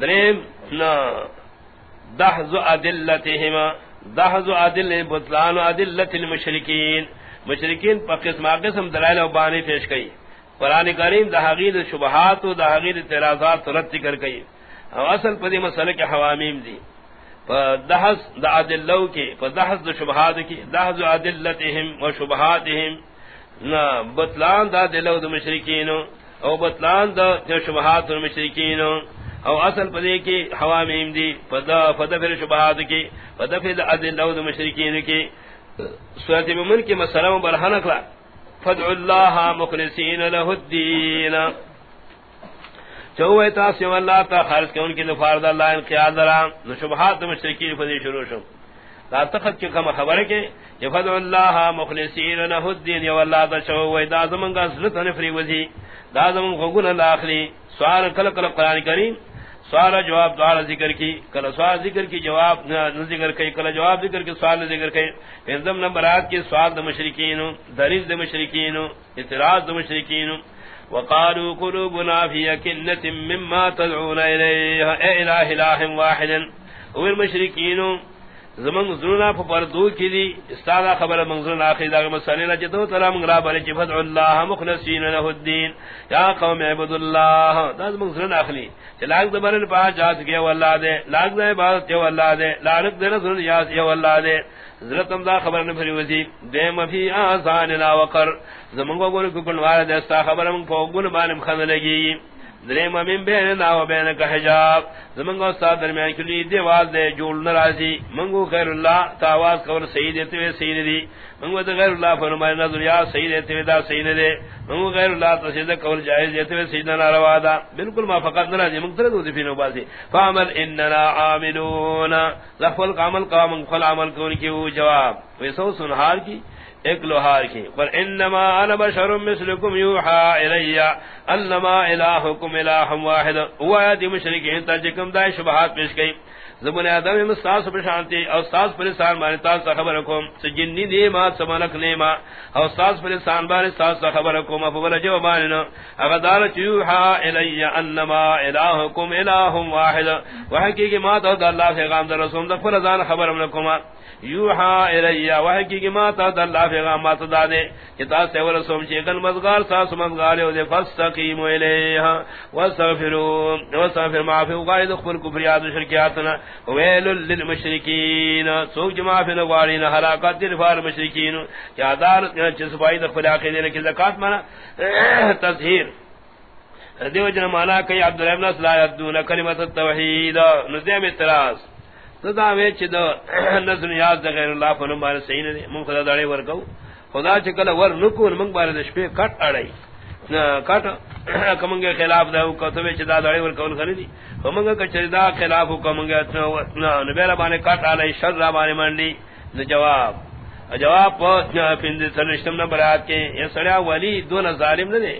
دریم نا دحز ادلتهما دحز ادل بطلان ادلت المشرکین. مشرکین پر قسم قسم دلائل و بانی پیش کئی. قرآن کریم دا حقید شبہات و دا حقید اعتراضات رد ذکر کئی. او اصل پدی مسئلہ کے حوامیم دی. دحز دا ادلو کی دحز دا شبہات کی دحز ادلتهم و شبہاتهم نا، بطلان دا دلو دا مشرکین او بطلان دا شبہات و مشرکین او اصل پدے کی ہوا میم دی فدا فدا پھر شبہات کی فدا پھر ادل او مشرکین کی۔ سورۃ مومن کی مسئلہ برہن کلا فدع اللہ مخلصین له الدین چوے تا سی اللہ تا خالص کہ ان کی فرض اللہ ان قیاد درا شبہات مشرکین فدی شروع شو۔ لا تخت کی کم خبر کے یہ فدع اللہ مخلصین له الدین یا اللہ تا چوے دا زمن کا ذلت نفری وزی۔ دا زمن غگن الاخری سوال کل کل قرآن کریم۔ سوال جواب دوارا ذکر کی۔ کل سوال ذکر کی، جواب نہ ذکر کی۔ کل جواب ذکر کی، سوال ذکر کی۔ پنزم نمبر آت کی، سوال دا مشرکین دریز دا مشرکین، اعتراض دا مشرکین۔ وقالوا قلوبنا في أكنة مما تدعون إليها اے الہ الہ واحد۔ اویر مشرکین زمن زرنا پردو کی دی استادا خبر منظر آخری دا مسئلے نہ جتو تلا منگرا بلے چ فدع اللہ مخلصین له الدین. یا قوم عبد اللہ دا منظر آخری چلاک دبرن پا جات کے والله دے لاگ دے عبادت کے والله دے لارک دے رسول یا یا والله دے حضرتم دا خبر نہ پھری وسی دے مفی آسان لا وقر. زمن کو گن کو کن وار دے استا خبر من کو گن بانم خن لگی دریم من بیننا و بینک حجاب. زمنگو استاد درمیان کلی دیواز دے جوڑ نرازی. منگو خیر اللہ تاواز کور سید دیتوے سید دی. منگو دا غیر اللہ فرمائی نظر یا سید دیتوے دا سید دے. منگو غیر اللہ تسید کور جائز دیتوے سیدنا ناروا دا. بلکل ما فقط نرازی، منگ تردو دی فینو بازی. فعمل اننا عاملون. لفل قامل قامل خل عمل کون کی وہ جواب. ویسو سنہار کی ایک لوہار کی پر انما انا بشر مثلکم یوحا الی انما الہکم الہ واحد هو ایت مشرکین تجکم دای شبہات پیش گئی زبن آدم مستاس پر شانتی او استاس پر انسان بارے تاس خبر کو سجنی دی ما سملک نیما او استاس پر انسان بارے تاس خبر کو ما فبر جو بارنا اغدار یوحا الی انما الہکم الہ واحد۔ وحقیقی ما تو اللہ پیغام در رسول دا فرزان خبر منکما یوحا الیا وحی کی کہ ما تا اللہ پیغام ما تا دے، کہ تا سے ورسوم چے گن مزگار سا سمزگار دے فاستقیم الیہا واستغفروا واستغفر ما فی غائد خپل کفریات و شرکیاتنا، ویل للمشرکین سوق جما فی نوارین ہلاکت دفار مشرکین کیا دار چ صفائی دخل عقیدے کی زکات منا تطہیر دیو جن مانا کہ عبد الرحمن صلی اللہ علیہ وسلم کلمۃ التوحید نذیم اعتراض۔ تدا وے چ دو نظر یاد غیر اللہ فنم بار صحیح نے من خدا دڑے ور کو خدا چکل ور نکو من بار دش پہ کٹ اڑائی کٹ کمنگ خلاف دا کو تو چ دا دڑے ور کون کھنی دی کمنگ ک چدا خلاف کمنگ اتنا نہ نبیرا بانے کٹ اڑائی شر را بانے منڈی جواب. جواب پند سرشتم نہ برات کے یہ سڑیا ولی دون ظالم نہ دے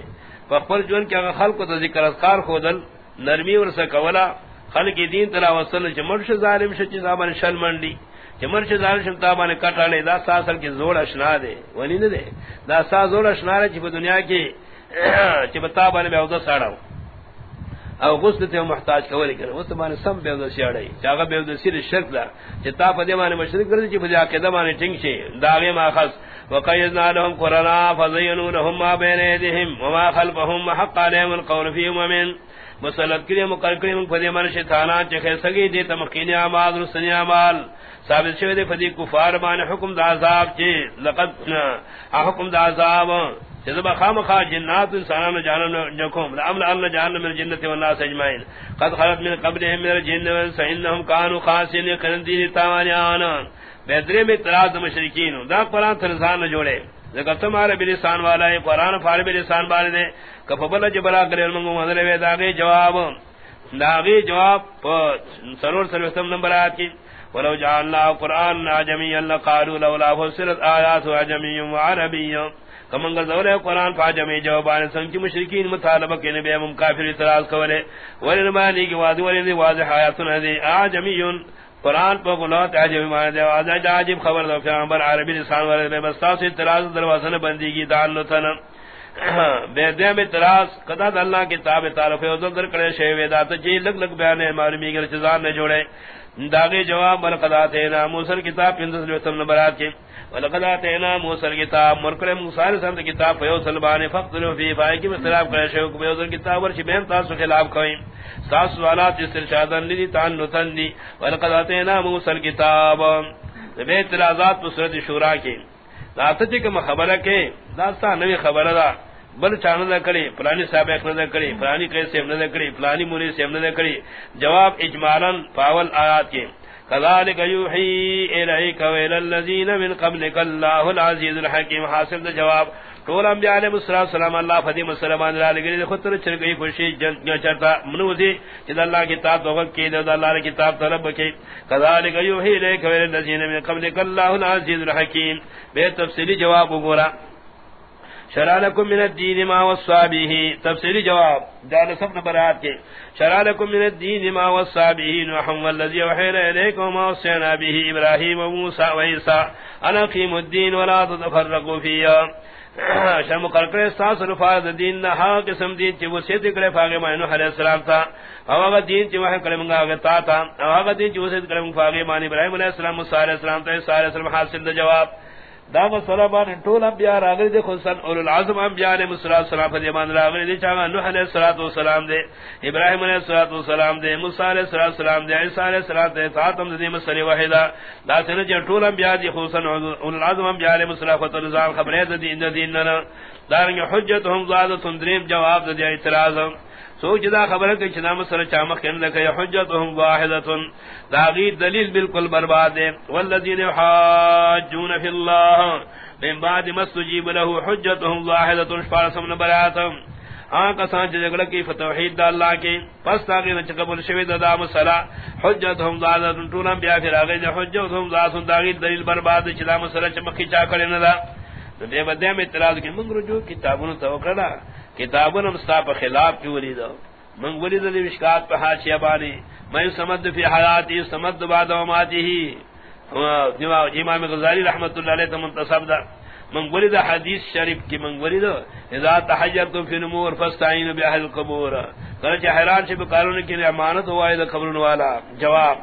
پر جون کیا خلق تو ذکر اذکار خودل نرمی ورس کولا خلق دین تلا وصل جمرش ظالم شچ زبان شل منڈی. جمرش ظالم شتا بانے کٹالے دا ساسل کی زور اشنا دے. ونی نہ دے دا سا زور اشنا رے چ دنیا کی چ بتا باندې بانے بے ساڑا او غسل تے محتاج کولی کرے اس بانے سم بے ودس سیڑی چاغه بے ودس سیر شرک دا. چتا پدی بانے مشرک کرے چ بجا کے دمانے ٹنگ چے داغے ما خاص وقیزنا لهم قرانا فزینوا لهم ما بین یدهم وما خلفهم حق عليهم القول فيهم ومن. مسلط کرے مقرر کرے من فدی من شیطانا چخے سگی دے تمکین اعمال رسنی اعمال ثابت شوی دے فدی کفار مان حکم دا عذاب چے، لقد حکم دا عذاب جذب خام خا جنات انسانان جانن جکم لامن ان جہنم من الجنت والناس اجمعین. قد خلت من قبلهم من الجن والانس انهم كانوا خاسرين خندین تاوانیان. بدر میں تراز مشرکین دا قران ترزان جوڑے. ذکر تمہارے بلسان والا ہے، قرآن فارے بلسان والے نے کفبل جبرا کرے منگو مدر وے داغے جواب۔ داغے جواب سرور سروستم نمبر آیات کی۔ ولو جعلنا قرآن عجمی اللہ قالوا لولا فصلت آیات عجمی وعربی کمنگل دولے قرآن پا جمعی جوابان سنکی مشرکین مطالبہ کے نبی امم کافر اعتراض کولے۔ ولنمانی کی واضح ولنی واضح حیاتنا دی آجمیون قرآن پا دے خبر دو، پیغمبر عربی لسان والے بے اعتراض دروازن بندی کی دان بے دے میں تراس قدا اللہ کتاب تعارف او در کرے شے ودا تو جی لگ لگ بیان ہے معلومی کے چزان نے جوڑے۔ داغے جواب بل قدا تے کتاب پندس لو نبرات کے ولقد اتینا موسی کتاب مرکل موسی سند کتاب پیو سلبان فقتلوا فی فائق میں خلاف کرے شے کو پیو کتاب ور چھ بہن تاسو خلاف کوئی ساس سوالات جس استرشادن لی تان نتن دی۔ ولقد اتینا موسی کتاب بے اعتراضات پر شورا کے داتتی کہ خبر کے داستا نوی خبر دا۔ بل چان نہ کری پرانی صاحب ایک نہ کری پرانی کیسے نہ کری پرانی موری سے نہ کری جواب اجمالا پاول آیات کے۔ کذالک یوحی الیک ویل الذین من قبلک، اللہ العزیز الحکیم۔ حاصل دا جواب۔ طول انبیاء علیہ السلام اللہ فدی مسلمان علیہ لگری خطر چرگئی خوشی چرتا منوزی جد اللہ کتاب دوغت کی دد اللہ کتاب طلب کی۔ کذالک یوحی الیک ویل الذین من قبلک، اللہ العزیز الحکیم۔ بے تفصیلی جواب گورا شرع لكم من الدين ما وصى به. تفسيري جواب جعل سب نبرات کے. شرع لكم من الدين ما وصى به نوح والذي وحينا إليكم وما وصينا به إبراهيم وموسى وعيسى أنا قيم الدين ولا تتفرقوا فيه شرم قرقر استاس رفاظ دین نحا ہاں قسم دین چی وسیعت کرے فاغی معنی نوح علیہ السلام تا. او آغا دین چی وحی کرے منگا آگتا تا او آغا دین چی وسیعت کرے منگا فاغی معنی ابراہیم علیہ السلام، موسیٰ علیہ السلام تا، عیسیٰ علیہ السلام حاصل دا جواب. دا مسئلہ بان طول انبیاء راغلی دے خصوصاً اولو العظم انبیاء علیہ السلام پر دیمان راغلی دے چاہاں نوح علیہ السلام دے ابراہیم علیہ السلام دے موسیٰ علیہ السلام دے عیسیٰ علیہ السلام دے تاتم دے مسئلہ وحیدہ دا سنہ جا طول انبیاء دی خصوصاً اولو العظم انبیاء علیہ السلام پر نظام خبرے دے دین دے دارنگی حجتهم زادتون دریم جواب دے اعتراض. سوچ دا خبر کہ چنا مسر چامخ کہنے لگا یہ حجتهم واحدتن، دا غیر دلیل بالکل برباد ہے۔ والذین حاجون فی اللہ، من بعد ما استجیب له حجتهم واحدتن شفارسم نبراتم آن ہاں، کسان چی جگڑا کی فتوحید دا اللہ کی پس تاقی نچ قبل شوید دا مسئلہ حجتهم واحدتن طولم بیا پھر آگئی دا حجتهم واحدتن، دا غیر دلیل برباد چلا مسئلہ چمخی چاکڑی ندا دے بدے میں اعتراض کی، منگ رجوع کتابوں توقعنا کتابوں مستاپ خلاف کی ولید منگ ولید دی مشکات پہ حاشیہ بانی میں سمد فی حیاتی سمد بعد وماتی ہی امام غزالی رحمت اللہ علیہ تمنتصب دا من ولد حدیث شریف کی من ولد اذا تحجرتم فی نمور فاستعینوا باہل القبور. کرچہ حیران سے بکاروں کے امانت ہوا ہے قبر والا. جواب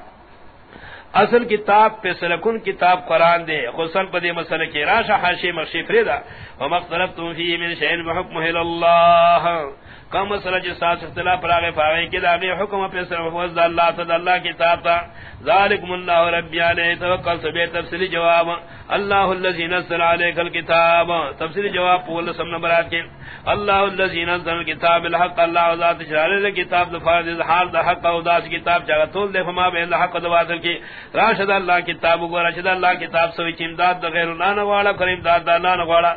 اصل کتاب پہ سلکن کتاب قرآن دے خصن پدے مسئلہ کی راشا حاشی مخشی فریدا ومختلفتم فی من شہن بحکمہ اللہ کم مسئلہ جس ساتھ اختلاف پر آگے فاغی کی داغی حکم پہ صرف وزد اللہ تد اللہ کتاب تا ذالکم اللہ ربی علیہ توقل سبی تفصیلی جواب اللہ اللذی نزل علیک الكتاب تفصیلی جواب پول سم نبرات کے اللہ اللذی نزل الكتاب الحق اللہ ذات شرار لے کتاب دفار اظہار دا حق او داس کتاب جاگا طول دے فما بین دا حق دواتر کی راشد اللہ کتاب گو راشد اللہ کتاب سوی چمداد دا غیر اللہ نوالا کریم داد دا اللہ نوالا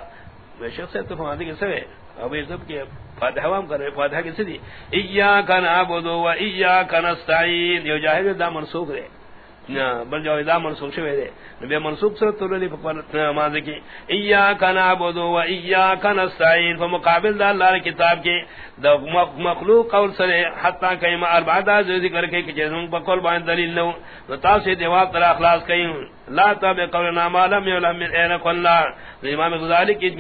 میں شخص ہے تو فما دیکھ سوے اب یہ سب کی فاتحہ وام کر فاتحہ کسی دی ایاکا نعبدو و ایاکا نستعین. یو جاہد دا منسوخ دے بل جو دا منسوخ شوئے دے نبی منسوخ سر تو للی ماضی کی ایاکا نعبدو و ایاکا نستعین. فمقابل دا اللہ کتاب کی دا مخلوق قول سرے حتی کئی ما اربع دا ذکر کے کہ جیسے بقول بائن دلیل نو نتا سے دیوات تر اخلاص کئی لا تابع قولنا ما لم يعلم من اين قلنا امام غزالی کی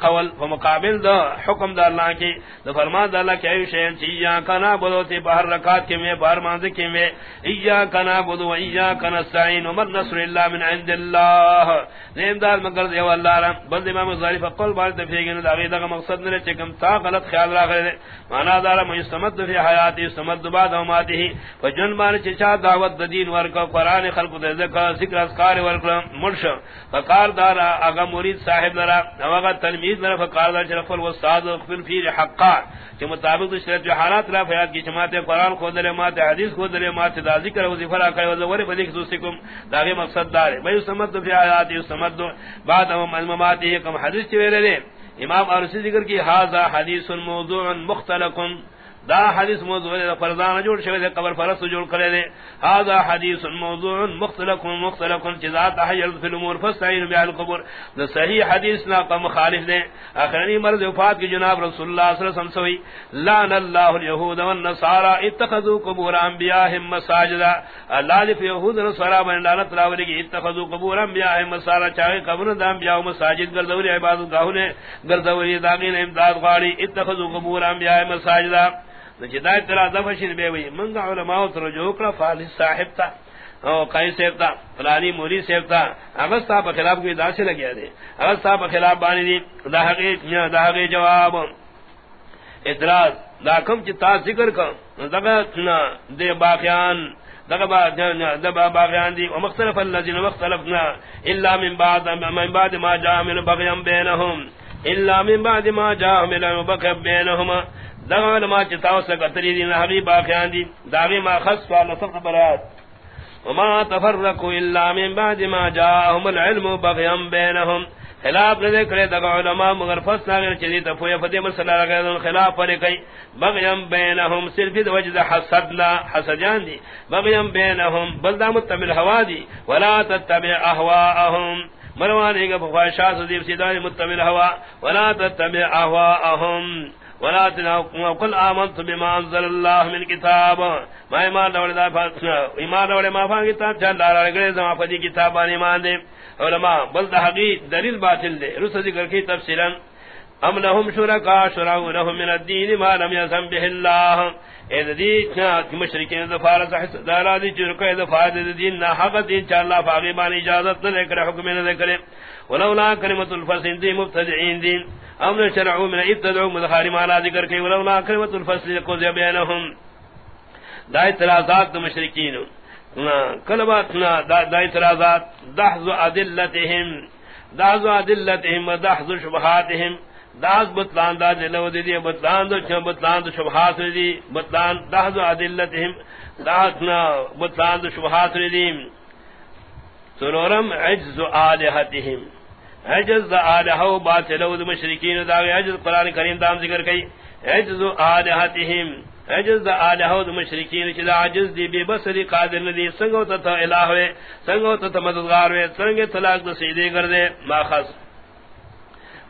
قول فمقابل دا حکم دا اللہ کی دا فرمان دا اللہ کی ایو شہن چی ایاکا نعبدو تی بہر رکات کے میں بہر مانزی کے میں ایاکا نعبدو و ایاکا کنستعین ومن نصر اللہ من عند عند اللہ نیم دار مگر دیو اللہ رم بلد امام ظاہری فقل بار تفیقین دا غیدہ کا مقصد نرے چکم تا غلط خیال را غیرے مانا دارا من استمد فی حیاتی استمد بعد وماتی ہی. فجن بان چچا دعوت دین ورکا قرآن خلق دذکا ذکر اسکار ورکا مرش. فقار دارا اگا مرید صاحب لرا اگا تلمید لرا فقار دار شرف الوستاد اخفر فی حقا. کہ مطابق شرط جو حالات را فیاد کی جماعت قرآن خود لے مات حدیث خود لے مات دا ذکر وظیفہ را کرے وزوری بدی خصوصکم داغی مقصد دار ہے بھئی سمد فی آیاتی سمد بعد ام المماتی کم حدیث چوئے لے امام عرصی ذکر کی حاضا حدیث موضوع مختلق دا حدیث موضوع ہے فرضان جوڑ شوی دے قبر فرس جوڑ کرے دے هذا حدیث موضوع مختلف مختلف جزاء تحیل فی الامور فاستعین بها القبور. دا صحیح حدیث نا کا مخالف دے اخرنی مرض وفات کی جناب رسول اللہ صلی اللہ علیہ وسلم سوئی لعن اللہ اليهود والنصارى اتخذوا قبور انبیاءهم مساجدا. اللہ دے یہود نصارا بن لعنت راولی کی اتخذوا قبور انبیاءهم مساجدا. چاہے قبر دا انبیاء مساجد گردوری عبادت گاہ نے گردوری، داغین امداد غاری اتخذوا قبور انبیاءهم مساجدا. جدا ترا دفشن بے وی منگا علماء تر جو کلا صاحب تا او قائم صاحب تا فلانی موری صاحب تا اغسطا پا خلاف کوئی دا لگیا دے اغسطا پا خلاف بانی دی دا حقیق یا دا حقیق جواب. ادراز دا کم چی تا ذکر کن دا دے باقیان دبا باغیان دی ومختلف الذين مختلفنا الا من بعد من بعد ما جاء من بغيان بينهم. الا من بعد ما جاء من بغيان بينهم دغه علماء چې تاسو څنګه تری دي باقیان دي داغه ما خص فعل صف برات وما تفرقوا الا من بعد ما جاءهم العلم بغيا بينهم۔ خلاف نے کرے دغه علماء مگر فس نہ کہ چلی تو یہ فدی مسئلہ لگا خلاف پر کئی۔ بغيا بينهم صرف دی وجہ حسد لا حسجان دی۔ بغيا بينهم، بل دام تمل ہوا دی۔ ولا تتبع اهواءهم۔ مروانی کا خواہشات دی سیدای متمل ہوا ولا تتبع اهواءهم۔ ولا تنقوا قل امنت بما انزل الله من كتاب. ما ایمان دوڑ دا ایمان دوڑ ما فان کتاب چل دار گئے زما فدی جی کتاب ان ایمان دے. علماء، بل حقیق دلیل باطل دے. رس ذکر کی تفصیلا. ام لهم شرکا شرعوا لهم من الدين ما لم يسم به الله اذ دی مشرکین دفار صحت دارا دی چرکے دفار دین نہ حق دین چ اللہ فاغی بان اجازت نہ کرے حکم نہ کرے. ولولا کلمۃ الفصل دی مبتدعين دین. امر شرعوا من ابتدعوا مدخار ما ذکر کہ ولولا کلمۃ الفصل کو بینهم دا اعتراضات مشرکین. کلمات دا اعتراضات. دحذ ادلتهم دحذ ادلتهم ودحذ شبهاتهم داس بطلان دا دلو دی دی بطلان دا چھ بطلان دا شبہات دی. بطلان داس عدلتهم داسنا بطلان دا شبہات دی. سنورم عجز آلہتهم عجز آلہو باطلو دا مشرکین دا عجز قرآن کریم دام ذکر کئی عجز آلہتهم عجز آلہو دا مشرکین چھ دا عجز دی بے بسری قادر ندی سنگو تا تا الہ وے، سنگو تا تا مددگار وے سنگو طلاق دا سیدے کردے ما خص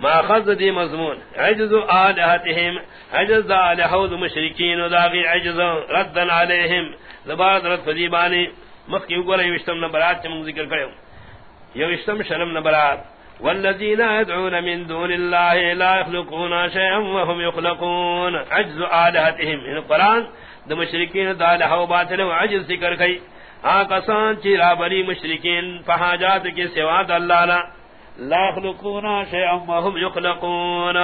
ما خذ دی مضمون. عجز آلہتهم عجز آلہود مشرکین و داغی عجز ردن علیہم. زباد رد فدیبانی مخی اگولا یوشتم نبرات چمک ذکر کرو یوشتم شرم نبرات. والذین ادعون من دون اللہ لا يخلقون شیئا وهم يخلقون عجز آلہتهم ان یعنی قرآن دا مشرکین دا آلہو باطل و عجز ذکر کئی. آقسان چی رابری مشرکین فحاجات کے سواد اللہ نا. لا يخلقون شيئا وهم يخلقون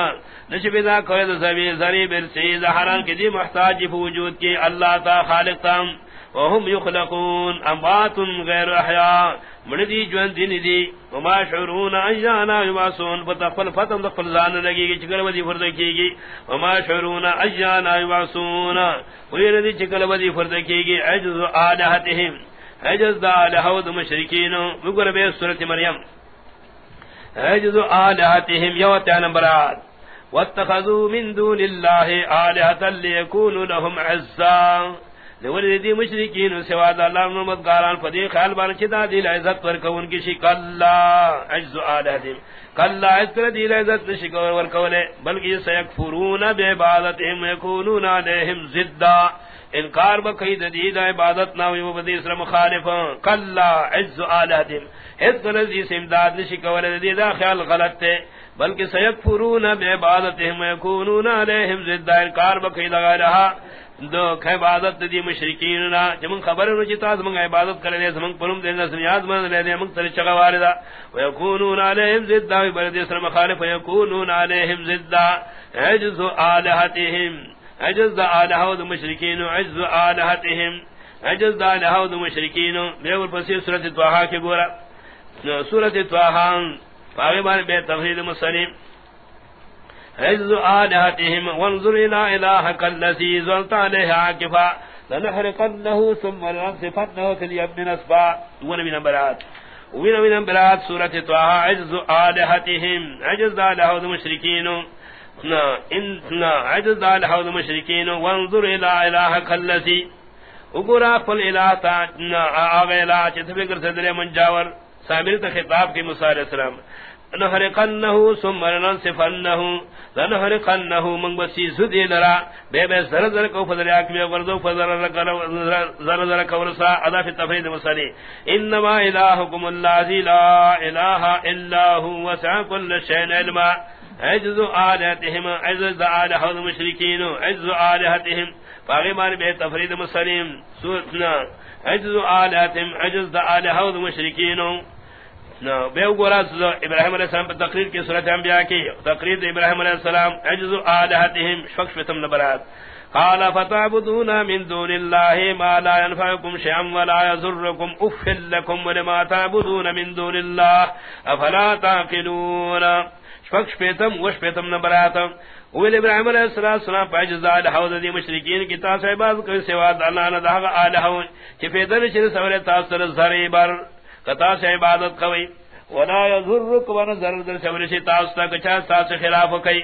نشب ذا کوئی زمین زری برسی زہران کی دی محتاج وجود کی اللہ تا خالق تام. وهم يخلقون اموات غیر احیاء مردی جوان دین دی وما شعرون ایانا یباسون فتقفل فتم دقفل زان لگی گی چکل ودی فرد کی گی وما شعرون ایانا یباسون ویر دی چکل ودی فرد کی گی عجز آلہتهم عجز دا آلہود مشرکین مگر بے سورت مریم اجز آلہتهم یوتیا نمبرات واتخذوا من دون اللہ آلہتا لیکونو لهم عزا لولی دی مشرکین سوا سواد اللہ نمدگاران فدی خیال بان چدا دیل عزت ورکون کی شک اللہ عجز آلہتهم کلا عزت دیل عزت شکور ورکونے بلکہ سیکفرون بے عبادتهم یکونون علیہم زدہ انکار بکئی دید عبادت ناوی و بدی اسر مخالف. کلا عز آلہتهم حد نزی سے امداد نشی کول دید خیال غلط تے بلکہ سیکفرون بے بعبادتهم ویکونون علیہم زد انکار بکئی لگا رہا دو عبادت دی مشرکین نا جمن خبر نو چتا زمن عبادت کرے زمن پرم دے، نس نیاز من لے دے من تر چگا واردا۔ ویکونون علیہم زد دا بلد اسر مخالف، ویکونون علیہم زد عجز آلہتهم عجز آلہو دا مشرکین، عجز آلہتهم عجز آلہو دا مشرکین۔ بیور پسی سورت توحا کے گورا۔ سورۃ سورت توحا فاغبان بے تفرید مسلم۔ عجز آلہتهم وانظر الى الہک اللذی زلت علیہ عاکفا لنحرقنه ثم لنصفتنه في اليم نصفا ونبی نمبرات ونبی نمبرات سورت توحا عجز آلہتهم عجز آلہو دا مشرکین عجز الحوض مشرکین وانظر الى الہک اللذی اگرا قل الہ تا آغا الہ چیت صدر منجاور. سامر تا خطاب کی مصار اسلام نحرقنه ثم لننصفنه. لنحرقنه من بسی زدی لرا. بے بے زر زر کو فضل اکمی وردو فضل زر زر کو رسا. ادا فی تفرید مصری انما الہکم اللہ لا الہ الا هو وسع كل شيء علما عجز آلہتهم عجز آلہ المشرکین عجز آلہتهم فاغی معنی بے تفرید مسلم سورتنا. عجز آلہتهم عجز آلہ المشرکین نو، بے گورا ابراہیم علیہ السلام پر تقریر کی صورت انبیاء کی، تقریر ابراہیم علیہ السلام، عجز آلہتهم شخص فتم نبرات قال فتعبدون من دون الله ما لا ينفعكم شيئا ولا يضركم افل لكم ولما تعبدون من دون الله افلا تعقلون۔ شخص فتم وش فتم نبرات ویل ابراہیم علیہ السلام پر عجز آلہو دی مشرکین کی تاس عباد کوئی سواد اللہ ندہا آلہو چی فیدن چر سورے تاثر زری بر۔ کتا سے عبادت کوئی ولا یذرک ون ذر در شبر سے تاستا کچا ساس خلاف کئی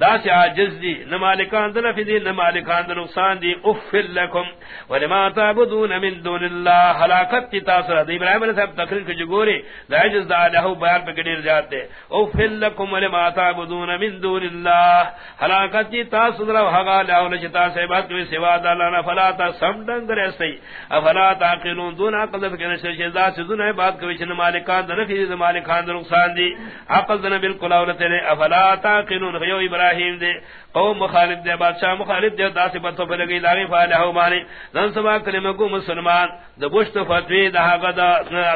دا سے عاجز دی، نہ مالکان دل فی دی، نہ مالکان دل نقصان دی. اف لکم ولما تعبدون من دون اللہ. ہلاکت کی تاثر دی. ابراہیم علیہ السلام تقریر کی جگوری دا عجز دا لہو بیان پہ گڑیر جاتے اف لکم ولما تعبدون من دون اللہ. ہلاکت کی تاثر و حقا لہو لچتا سے بات کوئی سوا دا لانا فلا تا سمدنگ رسی افلا تاقلون دون عقل فکر نشر شیزا سے دون ہے بات کوئی چن مالکان دل فی دی مالکان دل نقصان دی. عقل دن بالکل اولتے افلا تاقلون غیو ابراہیم ابراہیم دے، قوم مخالف دے، بادشاہ مخالف دے دا سے پتو پر گئی لاغی فالہو مانی۔ دن سبا کلمہ کو مسلمان، دا بشت فتوی، دا غدا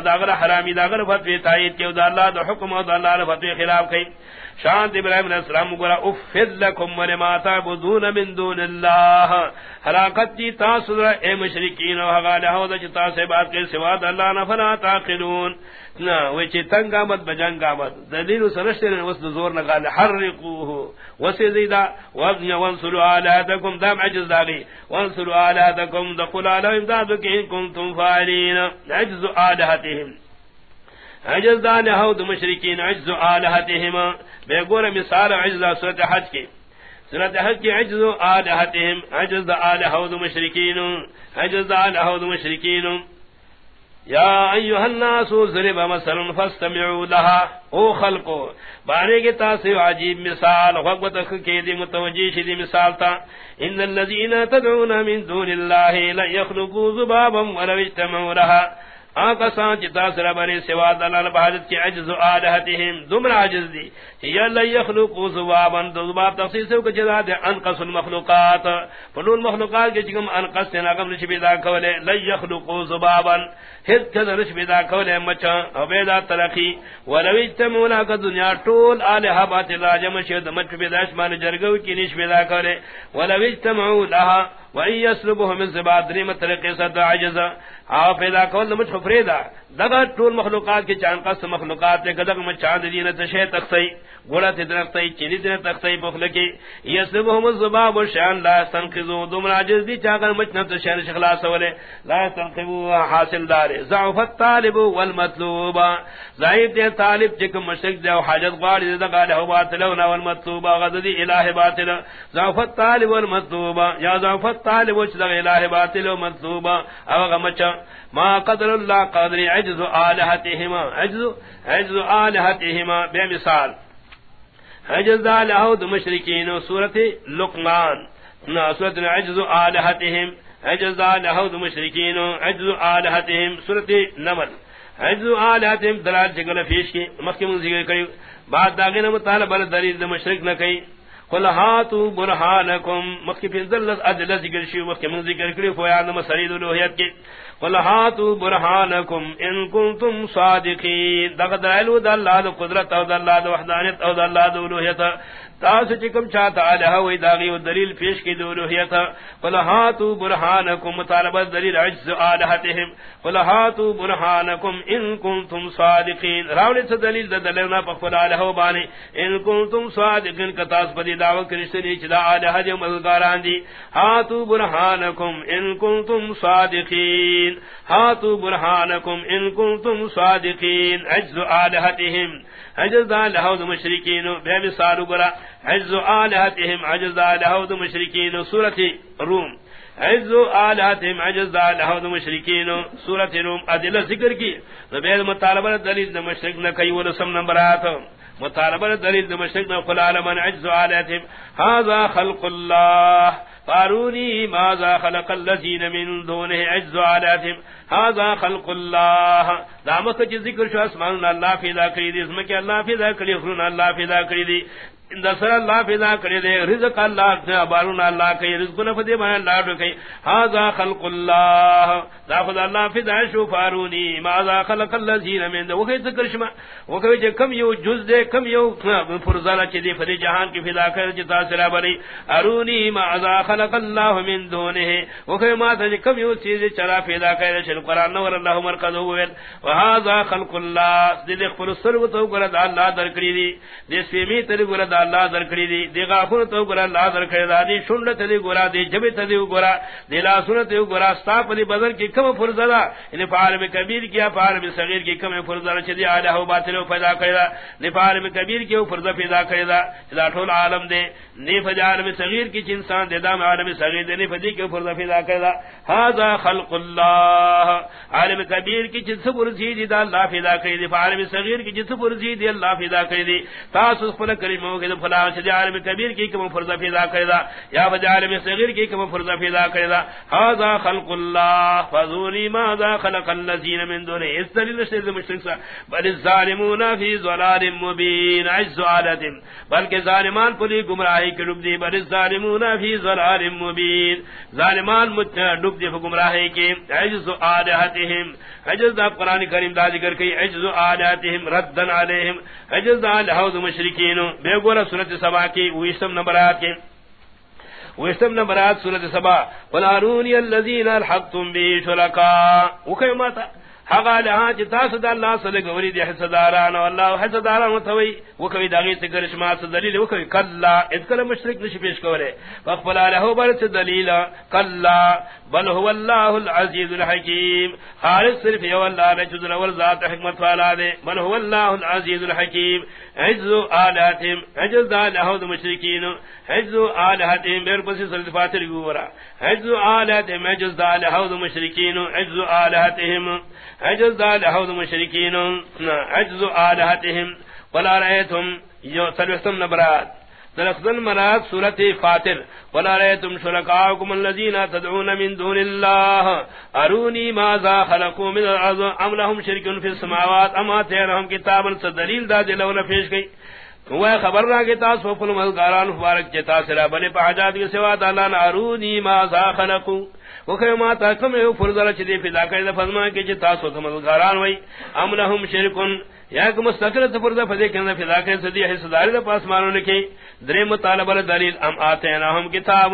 دا غدا حرامی، دا غدا فتوی تائید کیو، دا اللہ دا حکم دا اللہ دا فتوی خلاف کئی۔ شانت ابراہیم علیہ السلام گورا افد لکم ولما تعبدون من دون اللہ۔ حلاقت جی تاثر، اے مشرکین، و حقال حوض جی تاثر بات کے سواد اللہ نفلا تاقلون۔ نا وچی تنگ آمد بجنگ آمد. دلیل سرشتر وسط زور نقال حرقوه. وسی زیدہ وابن وانسلو آلاتکم دام عجز داغی وانسلو آلاتکم دقل آلہ امدادو کہ ان کنتم فائلین عجز آلہتهم عجز دان حود مشرکین، عجز آلہتهم بے گور مثال عجز سورت حج کی سورت حج کی عجز آلہتهم عجز آلہود مشرکین. عجز آلہود مشرکین. یا ایوہ الناس ضرب مثلا فاستمعوا لها، او خلقو، بارے کے تاثیر عجیب مثال وقت کے دی متوجی شدی مثال تا۔ ان الذين تدعون من دون الله لا يخلقوا ذبابا ولو اجتمعوا لها۔ آقا سان چتا بری سوا دلال بحاجت کی عجز و آلہتهم دمر عجز دی۔ یا لی یخلقو زبابا زباب تخصیص ہے کہ جدا دے انقص المخلوقات۔ فنون مخلوقات کے چکم انقص تینا قبل شبیدہ کولے لی یخلقو زبابا۔ ہت کد رشبیدہ کولے مچا عبیدہ ترقی۔ ولو اجتمونا کا دنیا طول آلہا باطلہ جمشید مچ بیدہ اسمان جرگو کی نشبیدہ کولے۔ ولو اجتمعو لها وَإِن يَسْلُبُهُ مِنْ زِبَادٍ رِمَ طَرِقِ صَدَّ عَجَزًا آو پیدا کول نمچ فریدا دغا طول مخلوقات کے چاند قص مخلوقات نے گدغ میں چاند دین تشے تختی گوڑا تے تختی چنی دین تختی بخل کی یسبهم الذباب شان لا تنقذو دم عاجز دی چاغر مچ نہ تشے شخلا سولے لا تنقذو حاصل دار ضعف الطالب والمطلوب۔ ضعیف دے طالب جک مشرک دے حاجت غار دے، دغا له باطل والمطلوب۔ غدی الہ باطل۔ ضعف الطالب والمطلوب۔ یا ضعف الطالب وچ دغ الہ باطل و ومطلوب او غمچ ما قدر اللہ قدر عجز آلہتہما. عجز عجز آلہتہما. بے مثال. عجز آلہت مشرکین سورت لقمان. سورت عجز آلہتہم. عجز آلہت مشرکین عجز آلہتہم. سورت نمل. عجز آلہتہم دلال چکل فیش کی. مخیم ذکر کری بعد داغین مطالبہ دلیل دو مشرک نہ کئی. قل هاتوا برهانكم. مخي في ادل ذکر شی مخي من ذکر کری فیان مسرید الوهیت کی قل هاتوا برهانكم ان كنتم صادقین. دغدل ود اللہ قدرت او اللہ وحدانیت او اللہ الوهیت. تاس چکم چاہتا علیہ وی داغی و دلیل پیش کی دولوحیتا قل ہاتو برحانکم مطالبہ دلیل عجز آلہتهم قل ہاتو برحانکم ان کنتم صادقین. راولی سے دلیل دا دلیلنا پخفل آلہ بانی ان کنتم صادقین کتاس پدی دعوت کرشتنی چدا آلہ دی مذکاران دی ہاتو برحانکم ان کنتم صادقین. ہاتو برحانکم ان کنتم صادقین. عجز آلہتهم عجز آلہو دا مشرکین بے مثالو برا عز آلہتهم عجز آلہود مشرکین سورت روم۔ عز آلہتهم عجز دا آلہود مشرکین سورت روم۔ ادلہ ذکر کی نبید مطالبہ دلیل دا مشرک نکی ورسم نمبرات مطالبہ دلیل دا مشرک نقل عالمان عجز آلہتهم هذا خلق اللہ۔ فارونی ماذا خلق الذين من دونه عجز آلاتهم هذا خلق الله. دامت کی ذکر شو، اسمان اللہ فیدا کری دی اسمہ کہ اللہ فیدا کری خرون اللہ فیدا کری دی دسر اللہ پیدا کری دے رزق اللہ بارون اللہ کئی رزق نفدی بہن اللہ دو کئی ہاذا خلق اللہ دا خدا اللہ فدا شو فارونی. ماذا خلق الذین من دو. کہ ذکر شما وہ کہ جے کم یو جز دے، کم یو فرزالا چ دے، فدی جہان کی فدا کر جتا تاثر بری. ارونی ماذا خلق اللہ من دونه. وہ ما تے کم یو چیز چرا پیدا کر چل قران نور اللہ مرکز ہو وهذا خلق اللہ. دل خپل سر تو گر اللہ در کری دی. دس فیمی تر گر اللہ در کری دی. دی غافر تو گرا اللہ در کری دا. دی شنڈ تی گرا. دی جبی تی گرا. لا سن تی گرا. ستا پلی بدن کی کم فرزدا یعنی فعالم کبیر کیا فعالم صغیر کی کم فرزدا چدی آلہ و باطل و پیدا کری دا یعنی نی فعالم کبیر کی فرزا پیدا کری دا چدا ٹھول عالم دے، نی فجا عالم صغیر کی چنسان دے، دا عالم صغیر دے، نی فجی کی فرزا پیدا کری دا۔ هذا خلق اللہ، عالم کبیر کی چنس فرزی دی، دا اللہ پیدا کری دی فعالم صغیر کی چنس فرزی دی، اللہ پیدا کری دی۔ تاس تاسو خپل کریمو کے فلاں سے عالم کبیر کی کم فرض پیدا کردا یا عالم صغیر کی کم فرض پیدا کردا هذا خلق الله فذوني ماذا خلق الذين من دونه استدل سے مشرک بل الظالمون في ضلال مبين عز عادتهم بلکہ ظالمان پوری گمراہی کے ڈوب دی بل الظالمون في ضلال مبين ظالمان ڈوب دی گمراہی کے عز عادتهم عجز قرآن کریم دا ذکر کی عجز عادتهم ردا عليهم عجز دا الحوض مشرکین بے گورا سورت سبا کی ویسم نمبرات کے ویسم نمبرات سورت سبا. ولارونی اللذین الحقتم بی شلکا وکیو ماتا. حقا لہا چی تاسو دا اللہ صلی گوری دی حصداران واللہ حصداران وطوی وکوی داغی سکر شماس دلیل. وکوی کلا. ادکل مشرک نشی پیش کولے. فقبلا لہو برس دلیل. کلا. بل هو اللہ العزیز الحکیم. خالص صرف یو اللہ رجز الاول ذات حکمت والا دے. بل هو اللہ العزیز الحکیم. عجز آلہتیم عجز دا آلہو دا مشرکین، عجز آلہتیم بیر پسی فاتر گورا. عجز آلہتیم عجز دا آلہو دا مشرکین، عجز آلہتیم عجز دا آلہو دا مشرکین عجز آلہتیم ولا رأيتم یو سلوستم نبرات. تلقدن مراد سورت فاتر. ولا رأيتم شركاءكم الذين تدعون من دون الله. اروني ماذا خلقوا من الارض ام لهم شرك في السماوات اما تيرهم كتابا. سدليل دا دلون پیش گئی وہ خبر را کے تاس فل مذکاران مبارک جتا سرا بنے پہاجات کے سوا تعالی ارونی ما ماذا خلقوا. وکھے ما تا کم ہے فرزل چدی فدا کرے فرما کے جتا سو مذکاران وئی ام لهم شركن یا کہ مستقل تفرد فدی کنا فدا کہ سدی ہے صداری دے پاس مانو لکھی درے مطالبہ دلیل ام آتے نا ہم کتاب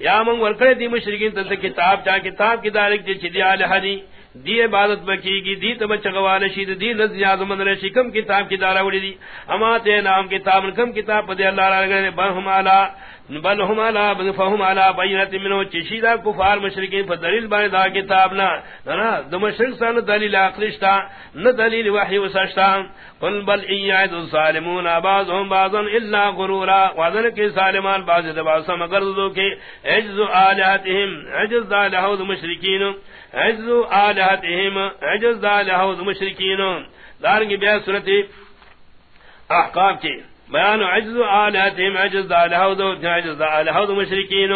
یا من ورکڑے دی مشرکین تے کتاب چا کتاب کی دارک جی چدی ال ہدی دی عبادت بکی گی دی تب چغوال شید دی نز یاد من رشی کم کتاب کی دارا وڑی دی ام آتے نا ہم کتاب کم کتاب پدی اللہ تعالی بہم اعلی بل هم على بفهم على بينات منه چشیدا کفار مشرکین پر دلیل بان دا کتاب نہ نا د مشرک سن دلیل عقلشتا نہ دلیل وحی وسشتا. قل بل ایاد الظالمون بعضهم بعضا الا غرورا. وذن کے ظالمان بعض دبا سم مگر دو کے عجز الہاتهم عجز الہود مشرکین، عجز الہاتهم عجز الہود مشرکین. دارنگی بیا سورت احقاف کی بیان عجز آلہتهم عجز دا لہو دو عجز دا لہو دو مشرکین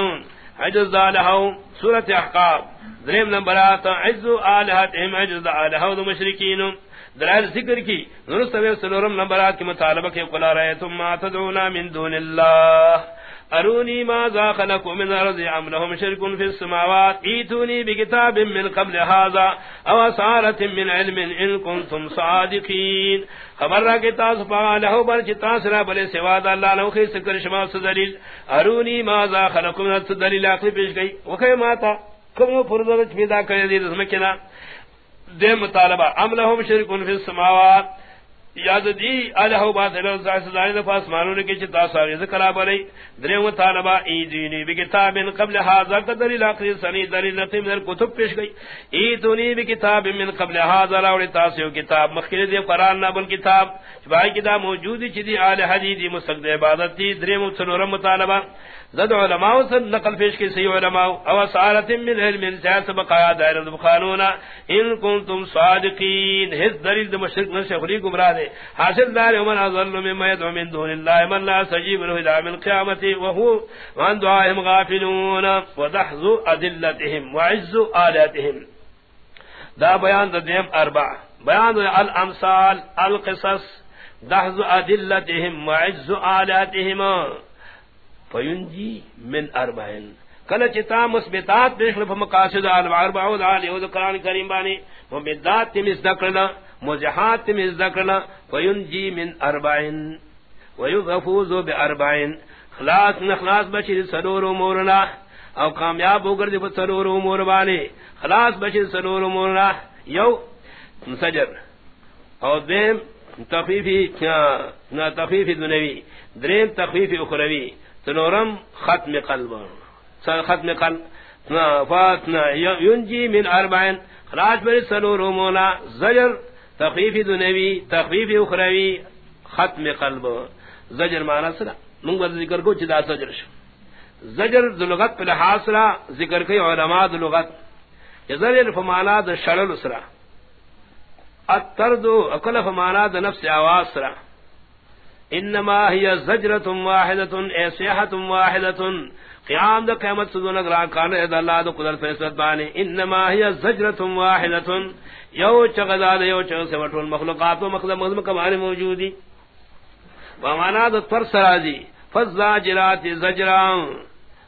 عجز دا لہو سورة احقاب دریم نمبرات عجز آلہتهم عجز دا لہو دو مشرکین درائر ذکر کی نرست ویب سلورم نمبرات کی مطالبہ کی قلع رہے تم ما تدعونا من دون اللہ. ارونی ما ذا خلق من ارض ام لهم شرك في السماوات. ايتوني بكتاب من قبل هذا او سارة من علم ان كنتم صادقين خبر را کے تاس پا لہو بر چی تاس را بلے سواد اللہ لہو خیس کر شما سدلیل ارونی ما ذا خلق من ارض دلیل آخری پیش گئی. وخی ماتا، کم پردرچ پیدا کرے دید اس مکنا دے مطالبہ، ام لهم شرك في السماوات. یاد دی الہ باطل زائد نفاس مانون کی چتا ساری ذکر بلی دریو طالبا ای دینی بکتاب قبل هذا دلیل اخر سنی دلیل من الكتب پیش گئی۔ ای دونی بکتاب من قبل هذا اور تاسو کتاب۔ مخکری دی قران نہ بل کتاب۔ باقی کتاب موجود چھ دی ال حدیث مستقد عبادت دی۔ دریو سنور مطالبہ زد علماء سے نقل پیش کی سی علماء. او سارت من علم جاس بقایا دائر القانون ان کنتم صادقین. ہز دلیل مشرک میں سے خلی گمراہ دے. حاصل دار من اضل مما يدعو من دون الله من لا سجيب له الى من القيامه وهو وان دعائهم غافلون. ودحذو ادلتهم وعز الاتهم دا بیان دا دیم اربع. بیان دا الامثال، القصص. دحذو ادلتهم وعز الاتهم فینجی من اربعین کل چتا مثبتات دیکھ لو مقاصد الاربع و ذال یود کریم بانی مبدات تم ذکرنا مجحات تم ذکرنا فینجی من اربعین ويفوز باربعین خلاص نخلاص بشر سرور امورنا او کامیاب ہو کر دی سرور امور بانی خلاص بشر سرور امورنا یو، سجر. او دیم تخفیفی تخفیفی دنوی درین تخفیفی اخروی. سنورم ختم قلب. ختم قلب. فاتنا ينجي من اربعين خلاص بر سنور مولا. زجر تخفيف دنوي تخفيف اخروي ختم قلب. زجر معنی سنا من کو ذکر کو چدا زجر شو. زجر ذلغت پر حاصلہ ذکر کئی علماء ذلغت زجر فمانا د شرل سرا الترد اکل فمانا د نفس آواز سرا انما هي زجرة واحدة اي سيحة واحدة قیام دا قیمت سدون اگران کان اید اللہ دا قدر فیصد بانی انما هي زجرة واحدة یو چغدا دا یو چغ سے وٹول مخلوقات و مخلوق مخلوق کمانی موجودی۔ ومانا دا تر سرازی۔ فزاجرات زجران۔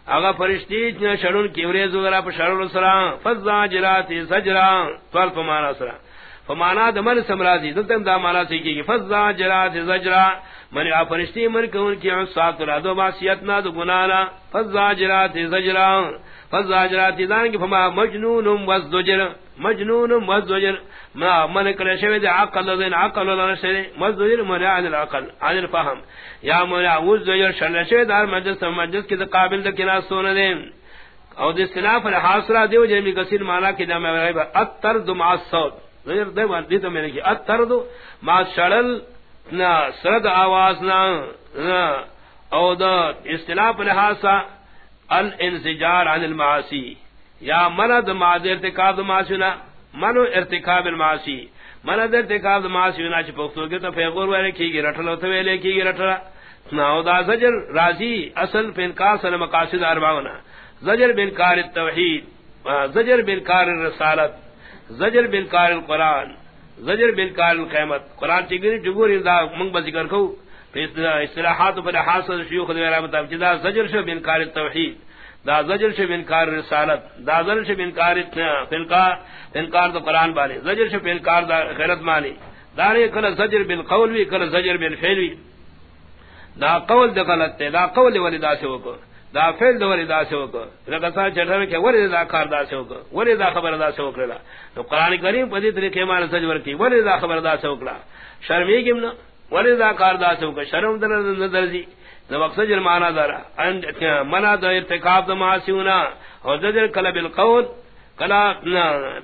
اگا فرشتی شرون کی وریز وغیرہ پر شرون سران فزاجرات زجران۔ تول پمانا سران فمانا دا من سمرازی دلتم دا مانا سیکی گی فزاجرات زجران من فرشتی من کون کی عصات را، دو معصیت نہ دو گنانا فزاجرات زجرا فزاجرات دان کی فما مجنون وزجر مجنون وزجر ما من کر شوی دے عقل دین عقل ولا شری مزجر من عن العقل عن الفهم. یا من وزجر شر شوی دار مجلس مجلس کی قابل د کنا سون دین او د استلاف الحاصرہ دیو جمی کثیر معنی کی دم اتر دم الصوت غیر دے ور تو میں نے کی اتر دو۔ ما شرل نہ سرد آواز نہ او دا اصطلاح لحاظا الانزجار عن المعاصی۔ یا مرد ماد ارتکاب معاصی نہ منو ارتکاب المعاصی۔ مرد ارتکاب معاصی نہ چ پختو کے تو فیغور والے کی گی رٹلو تو ویلے کی گی رٹلا نہ او دا زجر راضی، اصل فنکار سن مقاصد اربعونا زجر بنکار التوحید زجر بنکار الرسالت۔ زجر بنکار القرآن زجر بالکار القیمت قرآن چگری جگور دا منگ با ذکر کو. اصلاحات پر حاصل شیوخ دویرہ مطابق دا زجر شو بالکار التوحید دا زجر شو بالکار رسالت، دا زجر شو بالکار انکار دا قرآن بالی زجر شو بالکار دا خیرت مانی دارے کل زجر بالقول وی، کل زجر بالفعل وی. دا قول دا غلط تے، دا قول ولی دا سے وکو. دا فعل دو وردا سے ہو لگا سا چڑھنے کے ورے دا کار دا سے ہو ورے دا خبر دا سے ہو کرلا تو قران کریم پدی طریقے مان سج ور کی. ورے دا خبر دا سے ہو کرلا شرمی گم نہ ورے دا کار دا سے ہو شرم در نظر دی نو مقصد معنی دارا. ان منا دا ارتکاب دا معصیونا اور ذکر کلا بالقول، کلا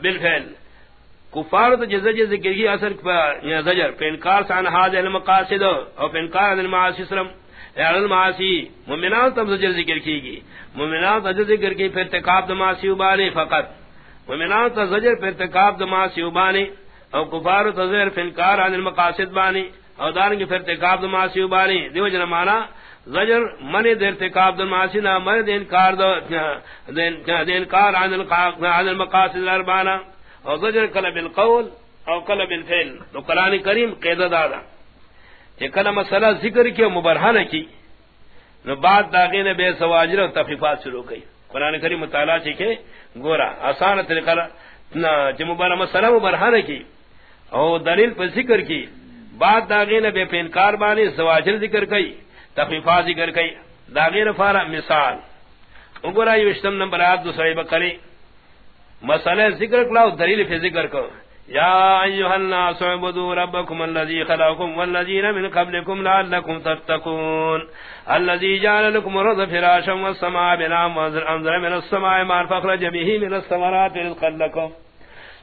بالفعل. کفار تو جزا جزا ذکر کی اثر زجر. پہ انکار سان حاضر المقاصد اور پہ انکار المعاصی سلم. المعاصی مومنات تب زجر ذکر کی گی مومنات زجر ذکر کی، پھر ارتکاب دماسی ابانے فقط۔ مومنات زجر، پھر ارتکاب دماسی ابانے۔ او کفار تزر فنکار عن المقاصد بانی او دارنگی پھر ارتکاب دماسی ابانے۔ دیو جن مانا، زجر من دے ارتکاب دماسی نا، من دے انکار دے انکار عن المقاصد الاربانا۔ او زجر کل بالقول او کل بالفعل تو قرآن کریم قیدہ دادا۔ کل مسئلہ ذکر کی مبرہن کی، نو بعد داغین بے سواجر و تفیفات شروع کی قرآن کری مطالعہ چکے گورا آسان طریقہ جب مبارہ مسئلہ مبرہن کی. او دلیل پر ذکر کی. بعد داغین بے پینکار بانی سواجر ذکر کی تفیفات ذکر کی داغین فارا مثال. گورا یہ وشتم نمبر آت دو بکری مسئلہ ذکر کلاو، دلیل پہ ذکر کو يا أيها الناس اعبدوا ربكم الذي خلقكم والذين من قبلكم لعلكم تتقون. الذي جعل لكم الرض فراشا والسماء بنام وانزل من السماء ما فخرج به من السمرات رزقا لكم.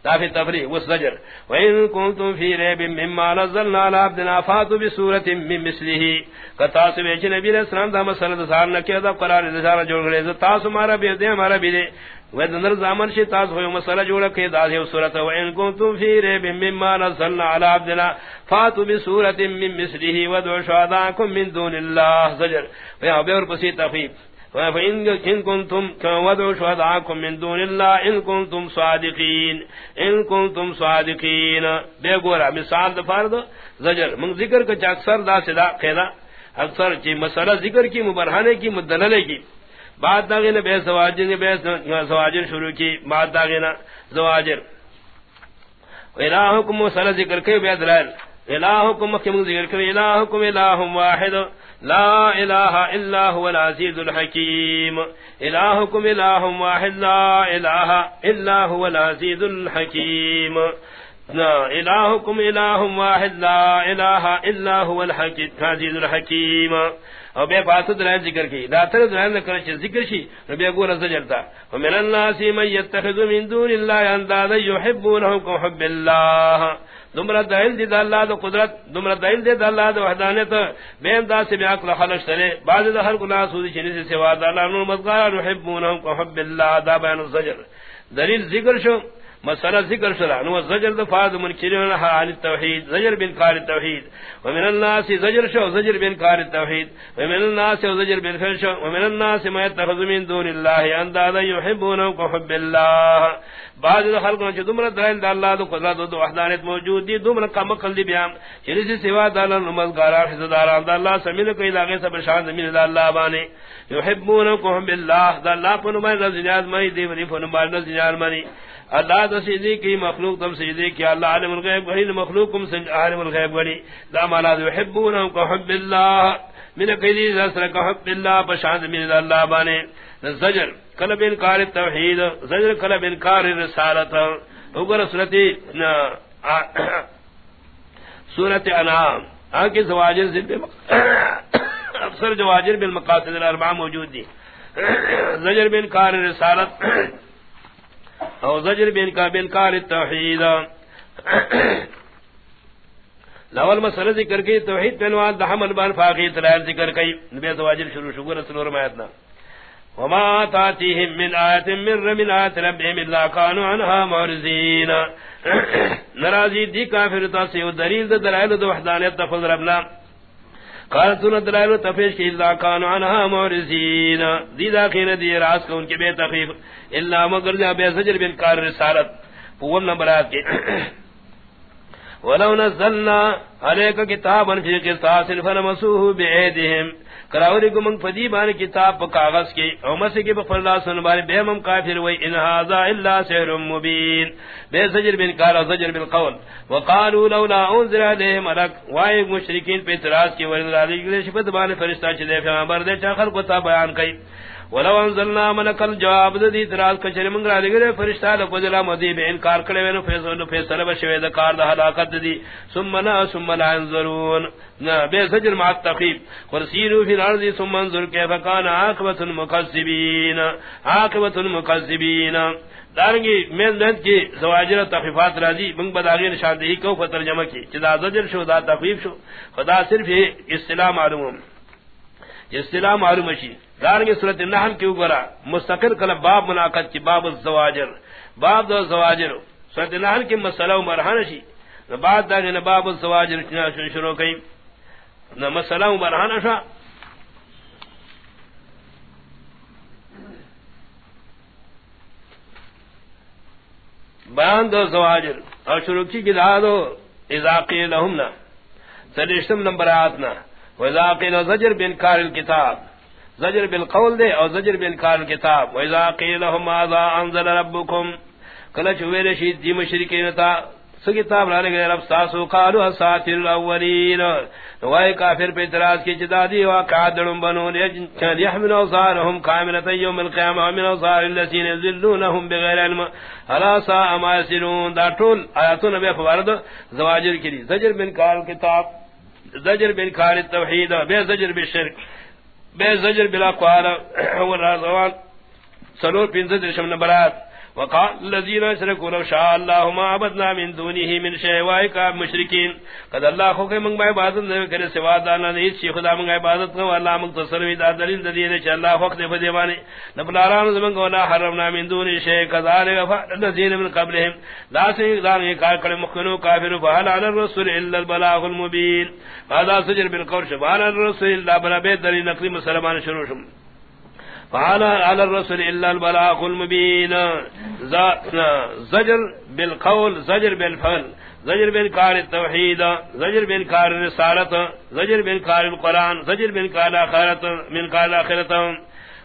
تافي التفريق والزجر. وإن كنتم في ريب مما نزلنا على عبدنا فاتوا بسورة من مثله. قطاس بيش نبي الاسلام دا مسألة سارنا كيدا قرار دسارة جوڑ غليز تاسو مارا بيدي مارا بيدي. ودنر زامن شي تاسو هو مسألة جوڑ كي داسي سورة وإن كنتم في ريب مما نزلنا على عبدنا فاتوا بسورة من مثله ودعوا شهداكم من دون الله زجر ويا بيور بسيط تخيب فإن كنتم كودعوا شهداءكم من دون الله إن كنتم صادقين إن كنتم صادقين بيقورا مثال دفارد زجر۔ من ذکر کچھ اکثر دا صدا قیدا، اکثر چی مسئلہ ذکر کی مبرحانے کی، مدللے کی۔ بعد داغینا بے زواجر بے زواجر شروع کی، بعد داغینا زواجر. الہکم مسئلہ ذکر کی بے دلائل. الہکم مخیم ذکر کی الہکم الہم واحد. لا الہ الا هو العزیز الحکیم. الہکم الہ واحد، لا الہ الا هو العزیز الحکیم. الہکم الہ واحد، لا الہ الا هو العزیز الحکیم. او بے بات درائن ذکر کی داتر درائن ذکر چھ ذکر شی ربی اگو رضا جلتا ومن الناس من يتخذ من دون اللہ اندادا يحبونهم حب اللہ دمرا دائل دی دا اللہ دا قدرت دمرا دائل دی دا اللہ دا وحدانیت. بین دا سے بیاک لخلش تلے بعض دا حلق اللہ سوزی چنی سے سوا دا اللہ نور مدقار نحبونهم کو حب اللہ دا بین الزجر. دلیل ذکر شو مسئلہ ذکر شرع نو زجر دفاع منکرین عن التوحید زجر بن کار التوحید ومن الناس زجر شو، زجر بن کار التوحید ومن الناس زجر بن شو. ومن الناس ما يتخذ من دون الله اندادا يحبونه كحب الله بعض خلق نے دمر دین اللہ دو قدرت دو وحدانیت موجود دی دمر کم کل دی بیان چلی سے سوا دال نمازگار حزدار اللہ سمین کوئی لاگے سب شان زمین اللہ بانے يحبونه بالله ذا لا پن میں رضیات میں دی وری پن میں اللہ تو سیدھی کی مخلوق، تم سیدھی کی اللہ، عالم الغیب غیر مخلوق کم سن عالم الغیب غنی دا مانا يحبونه كحب الله من قیدی ذسر كحب الله بشان من اللہ بانے۔ زجر، قلب انکار التوحید زجر، قلب انکار الرسالت اوگر سورتی سورت انعام۔ آنکہ زواجر ذل اکثر جواجر بالمقاصد الاربع موجود دی۔ زجر بانکار الرسالت او زجر بانکار التوحید لاول مسئلہ ذکر کی توحید پہنوان دا حمل بان فاقی تلائل ذکر کی، نبی زواجر شروع شکر رسول رمایتنا وما تاتيهم من آية من من آيات ربهم إلا كانوا عنها معرزين نرازي دي كافر تاسي ودليل دلائل دو وحدانيت تفضل ربنا. قالت دلائل تفیش کی اللہ کانو عنها مورزین. دي داخل دي راز کا ان کے بے تخیف اللہ مگر جا بے زجر بن کار رسالت. پوم نمبرات کے ولو نزلنا عليك کتابا فی قصاص فلمسوه بأيديهم کراوری کو منگ فدی بان کتاب پا کاغذ کی، او مسی کی بخفر اللہ سن بانی بے مم کافر وی انہازا اللہ سحر مبین۔ بے زجر بن کارا زجر بن قول۔ وقالو لولا انزر علیہ ملک وائی مشرکین پہ اتراز کی ورد را گلے شفت بان فرشتہ چلے فیمبر دے چاخر کو تا بیان کئی۔ ولو انزلنا ملک الجواب ذی اعتراض کچری منگ را دیگر فرشتہ لکو ذلا مدی بے انکار کرے وینو فیصلو فیصلہ بشوید کار دا حلاقت دی۔ ثم لا ثم لا انظرون۔ بے سجر مع التقیب۔ قرسینو فی الارض، ثم انظر کیف کان عاقبت المقذبین عاقبت المقذبین دارنگی میں دہت کی زواجر تخفیفات راضی، منگ بداغی نشاندہی کو فترجمہ کی۔ چدا زجر شو، دا تخفیف شو۔ خدا صرف اصطلاح معلوم اصطلاح معلوم شی دارنگی صورت النحل کی اوپرا مستقل کل باب مناقض کی باب الزواجر. باب دو زواجر. صورت النحل کی مسئلہ و مرحان شی. بعد دارنگی باب الزواجر شروع کئی. مسئلہ و مرحان شا. بیان دو زواجر. اور شروع کی گدا دو اضاقی لہم نا. سرشتم نمبر آتنا وَإِذَا قِيلَ زَجْرْ بِنْكَارِ الْكِتَابِ، زجر بالقول دے او زجر بالکار کتاب وَإِذَا قِيلَهُمْ مَاذَا أَنزَلَ رَبُّكُمْ، کلچ ویلے شید دی مشرکین تا، سو کتاب لانے گئے رب ساسو قالو اساطیر الاولین. وای کافر پہ اعتراض کی جدادی واقعات دڑم بنو لیجن یحمل اوزارهم کاملتا یوم القیامة ومن اوزار اللذین یزلونهم بغیر علم. حلا سا ما یسلون دا طول آیاتون بے فوارد زواجر کی زجر بن کار کتاب زجر بن کار التوحید بے زجر بالشرک بے زجر بلا قوال والرازوان سلور پینزد رشم نبرات وقال الذين اشركوا لو شاء الله ما عبدنا من دونه من شيء وايك مشركين قد الله خو کہ منگ عبادت نہ کرے سوا دانا نہیں چھ خدا منگ عبادت نہ اللہ مختصر وی دا دلیل دلیل ہے اللہ وقت دے دیوانے نبلاران زمن ولا حرمنا من دون شيء كذلك الذين من قبلهم لا سي دان یہ کار کرے، مخنو، کافر فعل على الرسول الا البلاغ المبين هذا سجر بالقول سبحان الرسول الا بلا بيت دلیل نقلی مسلمان شروع شم۔ فعلا على الرسول الا البلاغ المبين. زجر بالقول، زجر بالفعل، زجر بالكار التوحيد، زجر بالكار الرسالة، زجر بالكار القرآن، زجر بالكار الاخرة من كار الاخرة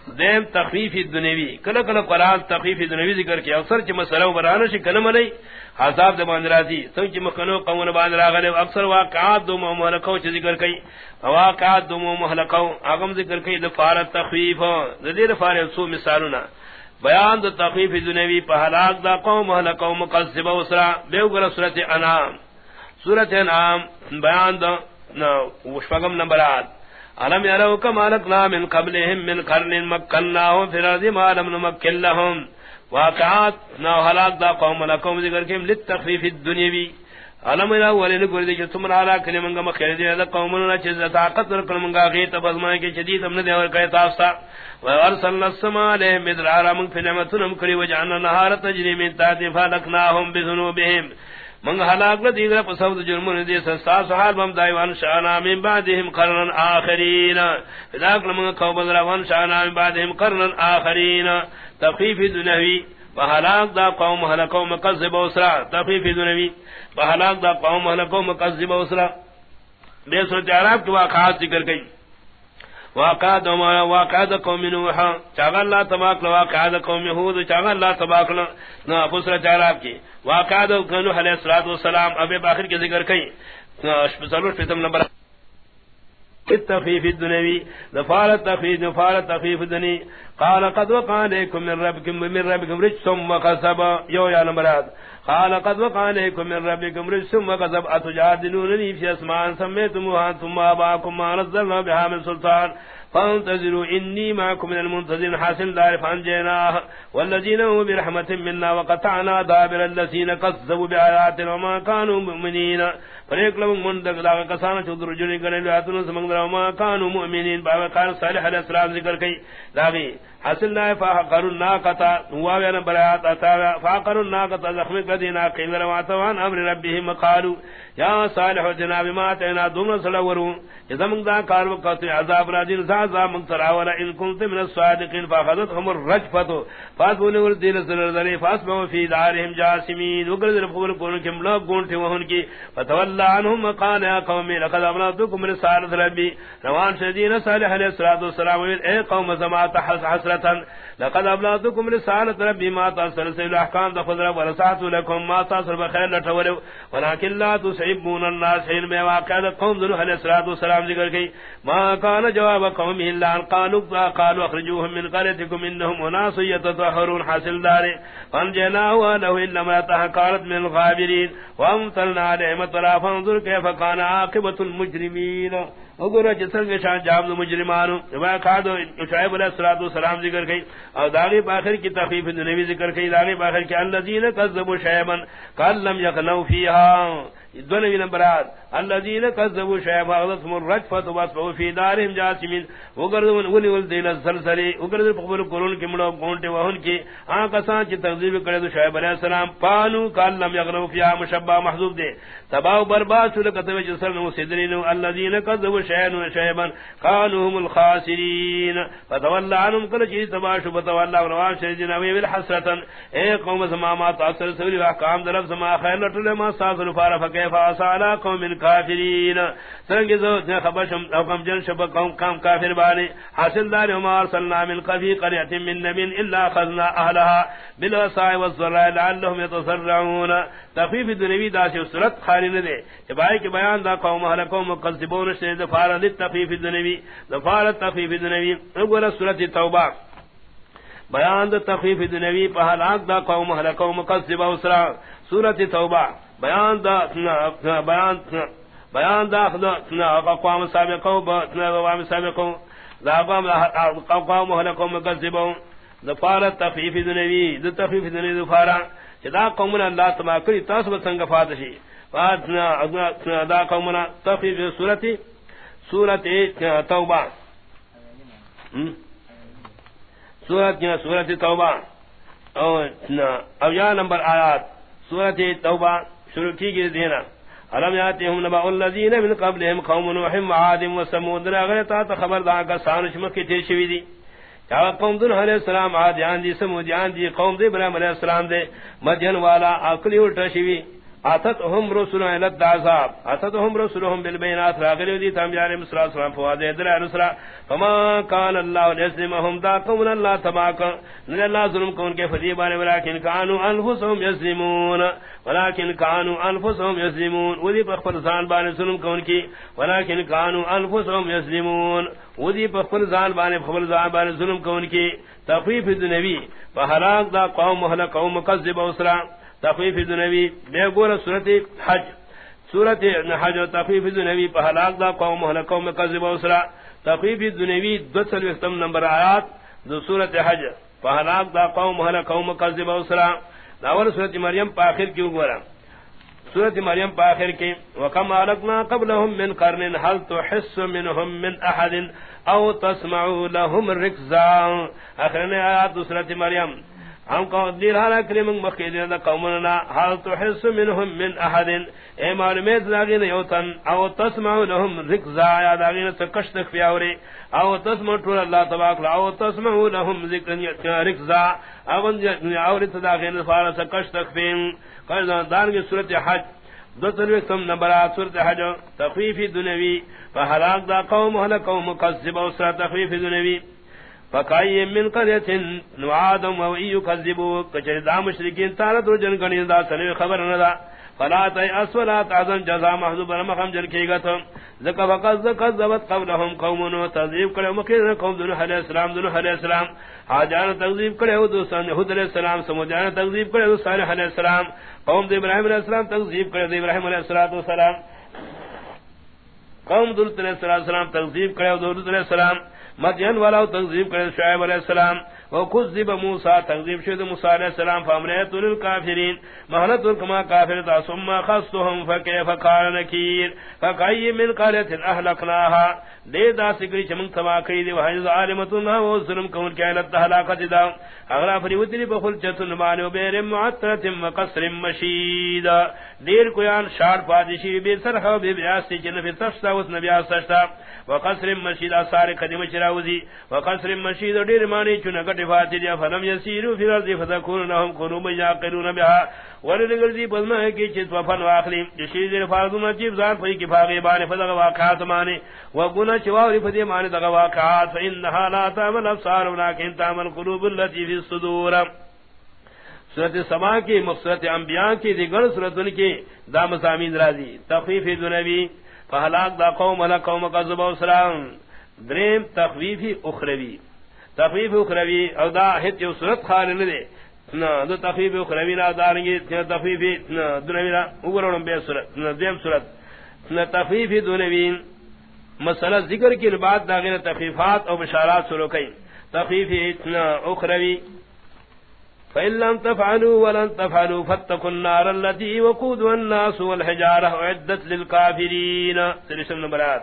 دیم تخفیف دنیوی کل کل قرآن تخفیف دنیوی ذکر کی اکثر چی مسئلہ و برانوشی کلم علی حساب دے باندرازی سنچ مخنو قوم باندر آغلے اکثر واقعات دو محلقو چی ذکر کئی واقعات دو محلقو اغم ذکر کئی دفار تخفیف. دیر فار سو مثالنا بیان دا تخفیف دنیوی پا حلاق دا قوم محلقو مقصب اسرا بیو گر صورت انام صورت انام بیان دا وشفقم نمبرات علم یرو کما لکنا من قبلهم من قرن مکناهم فی رضی ما لم نمکن لهم. واقعات نو حلاق دا قوم لکوم ذکر کم لتخفیف الدنیوی علم یرو ولین گردی چھ تمن علا کلی منگا مخیر دی دا قومنا چھ طاقت رکن منگا غیت بزمان کی چدید امن دیور کئی تافسا وارسلنا السماء علیہم بدرارا منگ فی نعمتنم کری وجعنا نهار تجری من تاتی فالکناهم بذنوبهم. من ہلاک نہ دیگر پسود جرم نے دی سستا سحال بم دایوان شانا من بعدهم قرن اخرین ہلاک من کو بدر وان شانا من بعدهم قرن اخرین تخفیف دنوی بہلاک دا قوم ہلاکو مکذب اسرا تخفیف دنوی بہلاک دا قوم ہلاکو مکذب اسرا بے سو عرب کی واقعات ذکر گئی. واقعات واقعات قوم نوح. چاغ اللہ تبارک قوم ہود. چاغ اللہ تبارک چاراب کی. نوح علیہ الصلوۃ والسلام باخر کے ذکر کئی. سلور فتم نمبر التخفيف الدنيوي التخفيف التخفيف الدني قال قد وقع عليكم من ربكم من ربكم رجس وقصب يو يا نمرات قال قد وقع عليكم من ربكم رجس وقصب اتجادلونني في اسماء سميتموها ثم اباكم ما نزلنا بها من سلطان. فانتظروا انی معكم من المنتظرين. حاصل دار فانجيناه. والذين هم برحمة منا وقطعنا دابر الذين قصدوا بآياتنا وما كانوا مؤمنين. فریق لهم مندق داغ قسانا چودر جنی کرنے لیے سمنگ وما كانوا مؤمنين. باوی قال صالح علیہ السلام ذکر کئی داغی حاصل دار فاقروا الناقتا نواوی برایات اتاوی فاقروا الناقتا زخمک لدینا قیل رواتوان امر ربهم قالوا، یا صالح جناب، ما تینا دون سلورو زمن دا کار وقت عذاب راجل ذا من تراولا ان كنت من الصادقين فاخذتهم الرجفه فاسبوا الدين سرذري فاسبوا في دارهم جاسمين وقال ربهم كون كم لا گونٹے وہن کی. فتولى عنهم قال يا قوم، لقد ابلغتكم رسالة ربي روان شدين صالح عليه الصلاه والسلام اے قوم، زما تحس حسرتا لقد ابلغتكم رسالة ربي ما تصل سيل احكام دخل ورسات لكم ما تصل بخير لتولوا ولكن لا تس الناس حين میں واقع قوم ذو علیہ الصلوۃ والسلام ذکر کی ما كان جواب قوم الا ان قالوا قالوا اخرجوهم من قريتكم انهم اناس يتطهرون، حاصل دار فانجنا وله الا ما تهكرت من الغابرين. وامطرنا عليهم طرا فانظر كيف كان عاقبه المجرمين. اگر کے شان جام دو مجرمان وا کاد شعیب علیہ الصلوۃ والسلام ذکر کئی اور داغی باخر کی تخفیف نبی ذکر کئی داغی باخر کہ الذین کذبوا شعیبا قال لم يغنوا فیها. دونوی نمبرات الذين كذبوا شيئا فاغذتهم الرجفة واسبعوا في دارهم جاسمين وقردون ولي والدين الزلزلي وقردون فقبل قرون کی ملو قونٹے وہن کی. آنکہ سان چی تغذیب کردو شعب علیہ السلام. پانو کال لم یغنو فیہا مشبہ محضوب دے. تباو برباد سلکتو جسر نو سدرینو الذين كذبوا شيئا شيئا قالوا هم الخاسرين فتولى عنهم كل شيء تباشوا فتولى عنهم شيئا بالحسرة اے قوم سما ما تاثر سوری احکام درف سما خیر لٹلے ما ساثر فارفکے فكيف اسال قوم كافرين سرنگ زو خبر شم حکم جن شب قوم کام کافر بانی۔ حاصل دار عمر صلی اللہ من قفی قريه من نبي الا اخذنا اهلها بالوصاء والضراء لعلهم يتسرعون تخفیف دنیوی دا سے صورت خالی نہ دے کہ بھائی کے بیان دا قوم اہل قوم مقذبون سے دفار للتخفیف دنیوی۔ دفار التخفیف دنیوی اول سورۃ توبہ۔ بیان دا تخفیف دنیوی پہ ہلاک دا قوم اہل قوم مقذب اسرا۔ سورۃ توبہ۔ بیان دا بیان بیان دا اقوام سابقو سابقوں اقوام سابقوں دا قوم اہل قوم مقذبون دفار التخفیف دنیوی دا تخفیف دنیوی دفارا دا قومنا اللہ تما کری، تاس بسنگ فاتشی. فاتنا دا قومنا تخفیف سورتی سورت توبہ. سورت سورت توبہ. او یا نمبر آیات. سورت توبہ. شروع کی گئی دینا علم یاتیہم نبا الذین من قبلہم قوم نوح وعاد وثمود غیرتا خبر دا کا سانش مکی تیر شوی دی۔ قوم دن علیہ السلام عادیان دی سمودیان دی، قوم دی، ابراہیم علیہ السلام دے مدین والا عقلی الٹا شوی۔ اتتهم رسل الى العذاب، اتتهم رسلهم بالبينات راغلوا دي تام جاري مصر السلام فواد ادرا رسل فما كان الله يسلمهم دا قوم الله تبارك ان الله ظلم كون کے فدیبان ولكن كانوا انفسهم يسلمون ولكن كانوا انفسهم يسلمون ودي بخبر زان بان ظلم كون کی ولكن كانوا انفسهم يسلمون ودي بخبر زان بان خبر زان بان ظلم كون کی، تخفیف النبی فهلاك دا قوم هلاك قوم مكذب اسرا تخفیف دنوی بے گور صورت حج. صورت حج و تخفیف دنوی پہ ہلاک دا، قوم ہلکوں میں قذب اسرا. تخفیف دنوی دو سل وختم نمبر آیات دو صورت حج. پہ ہلاک دا، قوم ہلکوں میں قذب اسرا. اول صورت مریم پاخر کیوں گورا صورت مریم پاخر کی، وکم علقنا قبلهم من قرن هل تحس منهم من احد او تسمع لهم رکزا اخرین آیات دو صورت مریم. ہم کو دیر حالا کریم مخید دا قومنا، حال تحس منهم من احد اے معلومیت داغین یوتن، او تسمعو لهم رکزا یا داغین تکشتک فیاوری او تسمعو طول اللہ تباکل او تسمعو لهم رکزا او اوری تداغین فارس کشتک فیم قرد دارنگی صورت حج. دو تلویتم نبرات صورت حج تخفیف دنوی فحلاق دا قوم حل قوم قصب او سر تخفیف دنوی فکائی من قریت نوادم و ایو کذبو کچر دا مشرکین تارت رو جن گنی دا سنوی خبر ندا. فلا تی اسولا تعظم، جزا محضوب رمخم جن کی گا تم ذکا فقط ذکا زبت قبلهم قومنو تذیب کرے مکر قوم دنو حلی السلام، دنو حلی السلام. حاجان تغذیب کرے ہو دوستان حد علیہ السلام سمجھان تغذیب کرے ہو صالح علیہ السلام. قوم دے ابراہیم علیہ السلام تغذیب کرے دے ابراہیم علیہ السلام قوم دلت علیہ السلام تغذیب کرے دلت علیہ السلام. مدین والا تنظیم کرے شعیب علیہ السلام وکذب موسی تنظیم شد موسی علیہ السلام فامرت للکافرین. مہلت کما کافر تا، ثم خصهم فكيف قال نكير فكاي من قالت اهلكناها دے دا سگری چمن تما کئی دی، وحی ظالمتنا و ظلم کون کی علت ہلاکت دا. اغلا فری ودری بخل چتن مانو بیر معطرت و مشید. دیر کویان شار پادشی بی سرخ و بی بیاسی جن فی سشتا و نبی سشتا. و قصر مشید سار قدیم چراوزی و قصر مشید دیر مانی چون گٹ فاتی فلم یسیرو فی رضی فتکون نهم قلوب یاقلون بها. ولدگرزی پزمہ ہے کہ چیز وفن واخلی. جشید دیر فارض مجیب زان پئی کی فاغی بانی، فدغ واقعات مانی. و گناہ چواوری فدی مانی دغ واقعات. فإنها لا تعمل افسار ولكن تعمل قلوب التي في الصدور. سورت سما کی مقصد انبیاء کی، دیگر سورتن کی، دا مسامین راضی. تخفیف دنوی فہلاک دا قوم علا قوم قذب و سلام دریم تخفیف اخروی. تخفیف اخروی او دا حت یو سورت خال ندے دو تخفیف اخروی نا دارنگی تخفیف دنوی نا اگرونم بے سورت دیم سورت تخفیف دنوی مسئلہ ذکر کی بعد داغین تخفیفات او بشارات سلو کئی تخفیف اخروی. فإن لم تفعلوا ولن تفعلوا فاتقوا النار التي وقودها الناس والحجارة أعدت للكافرين. سلسل نبرات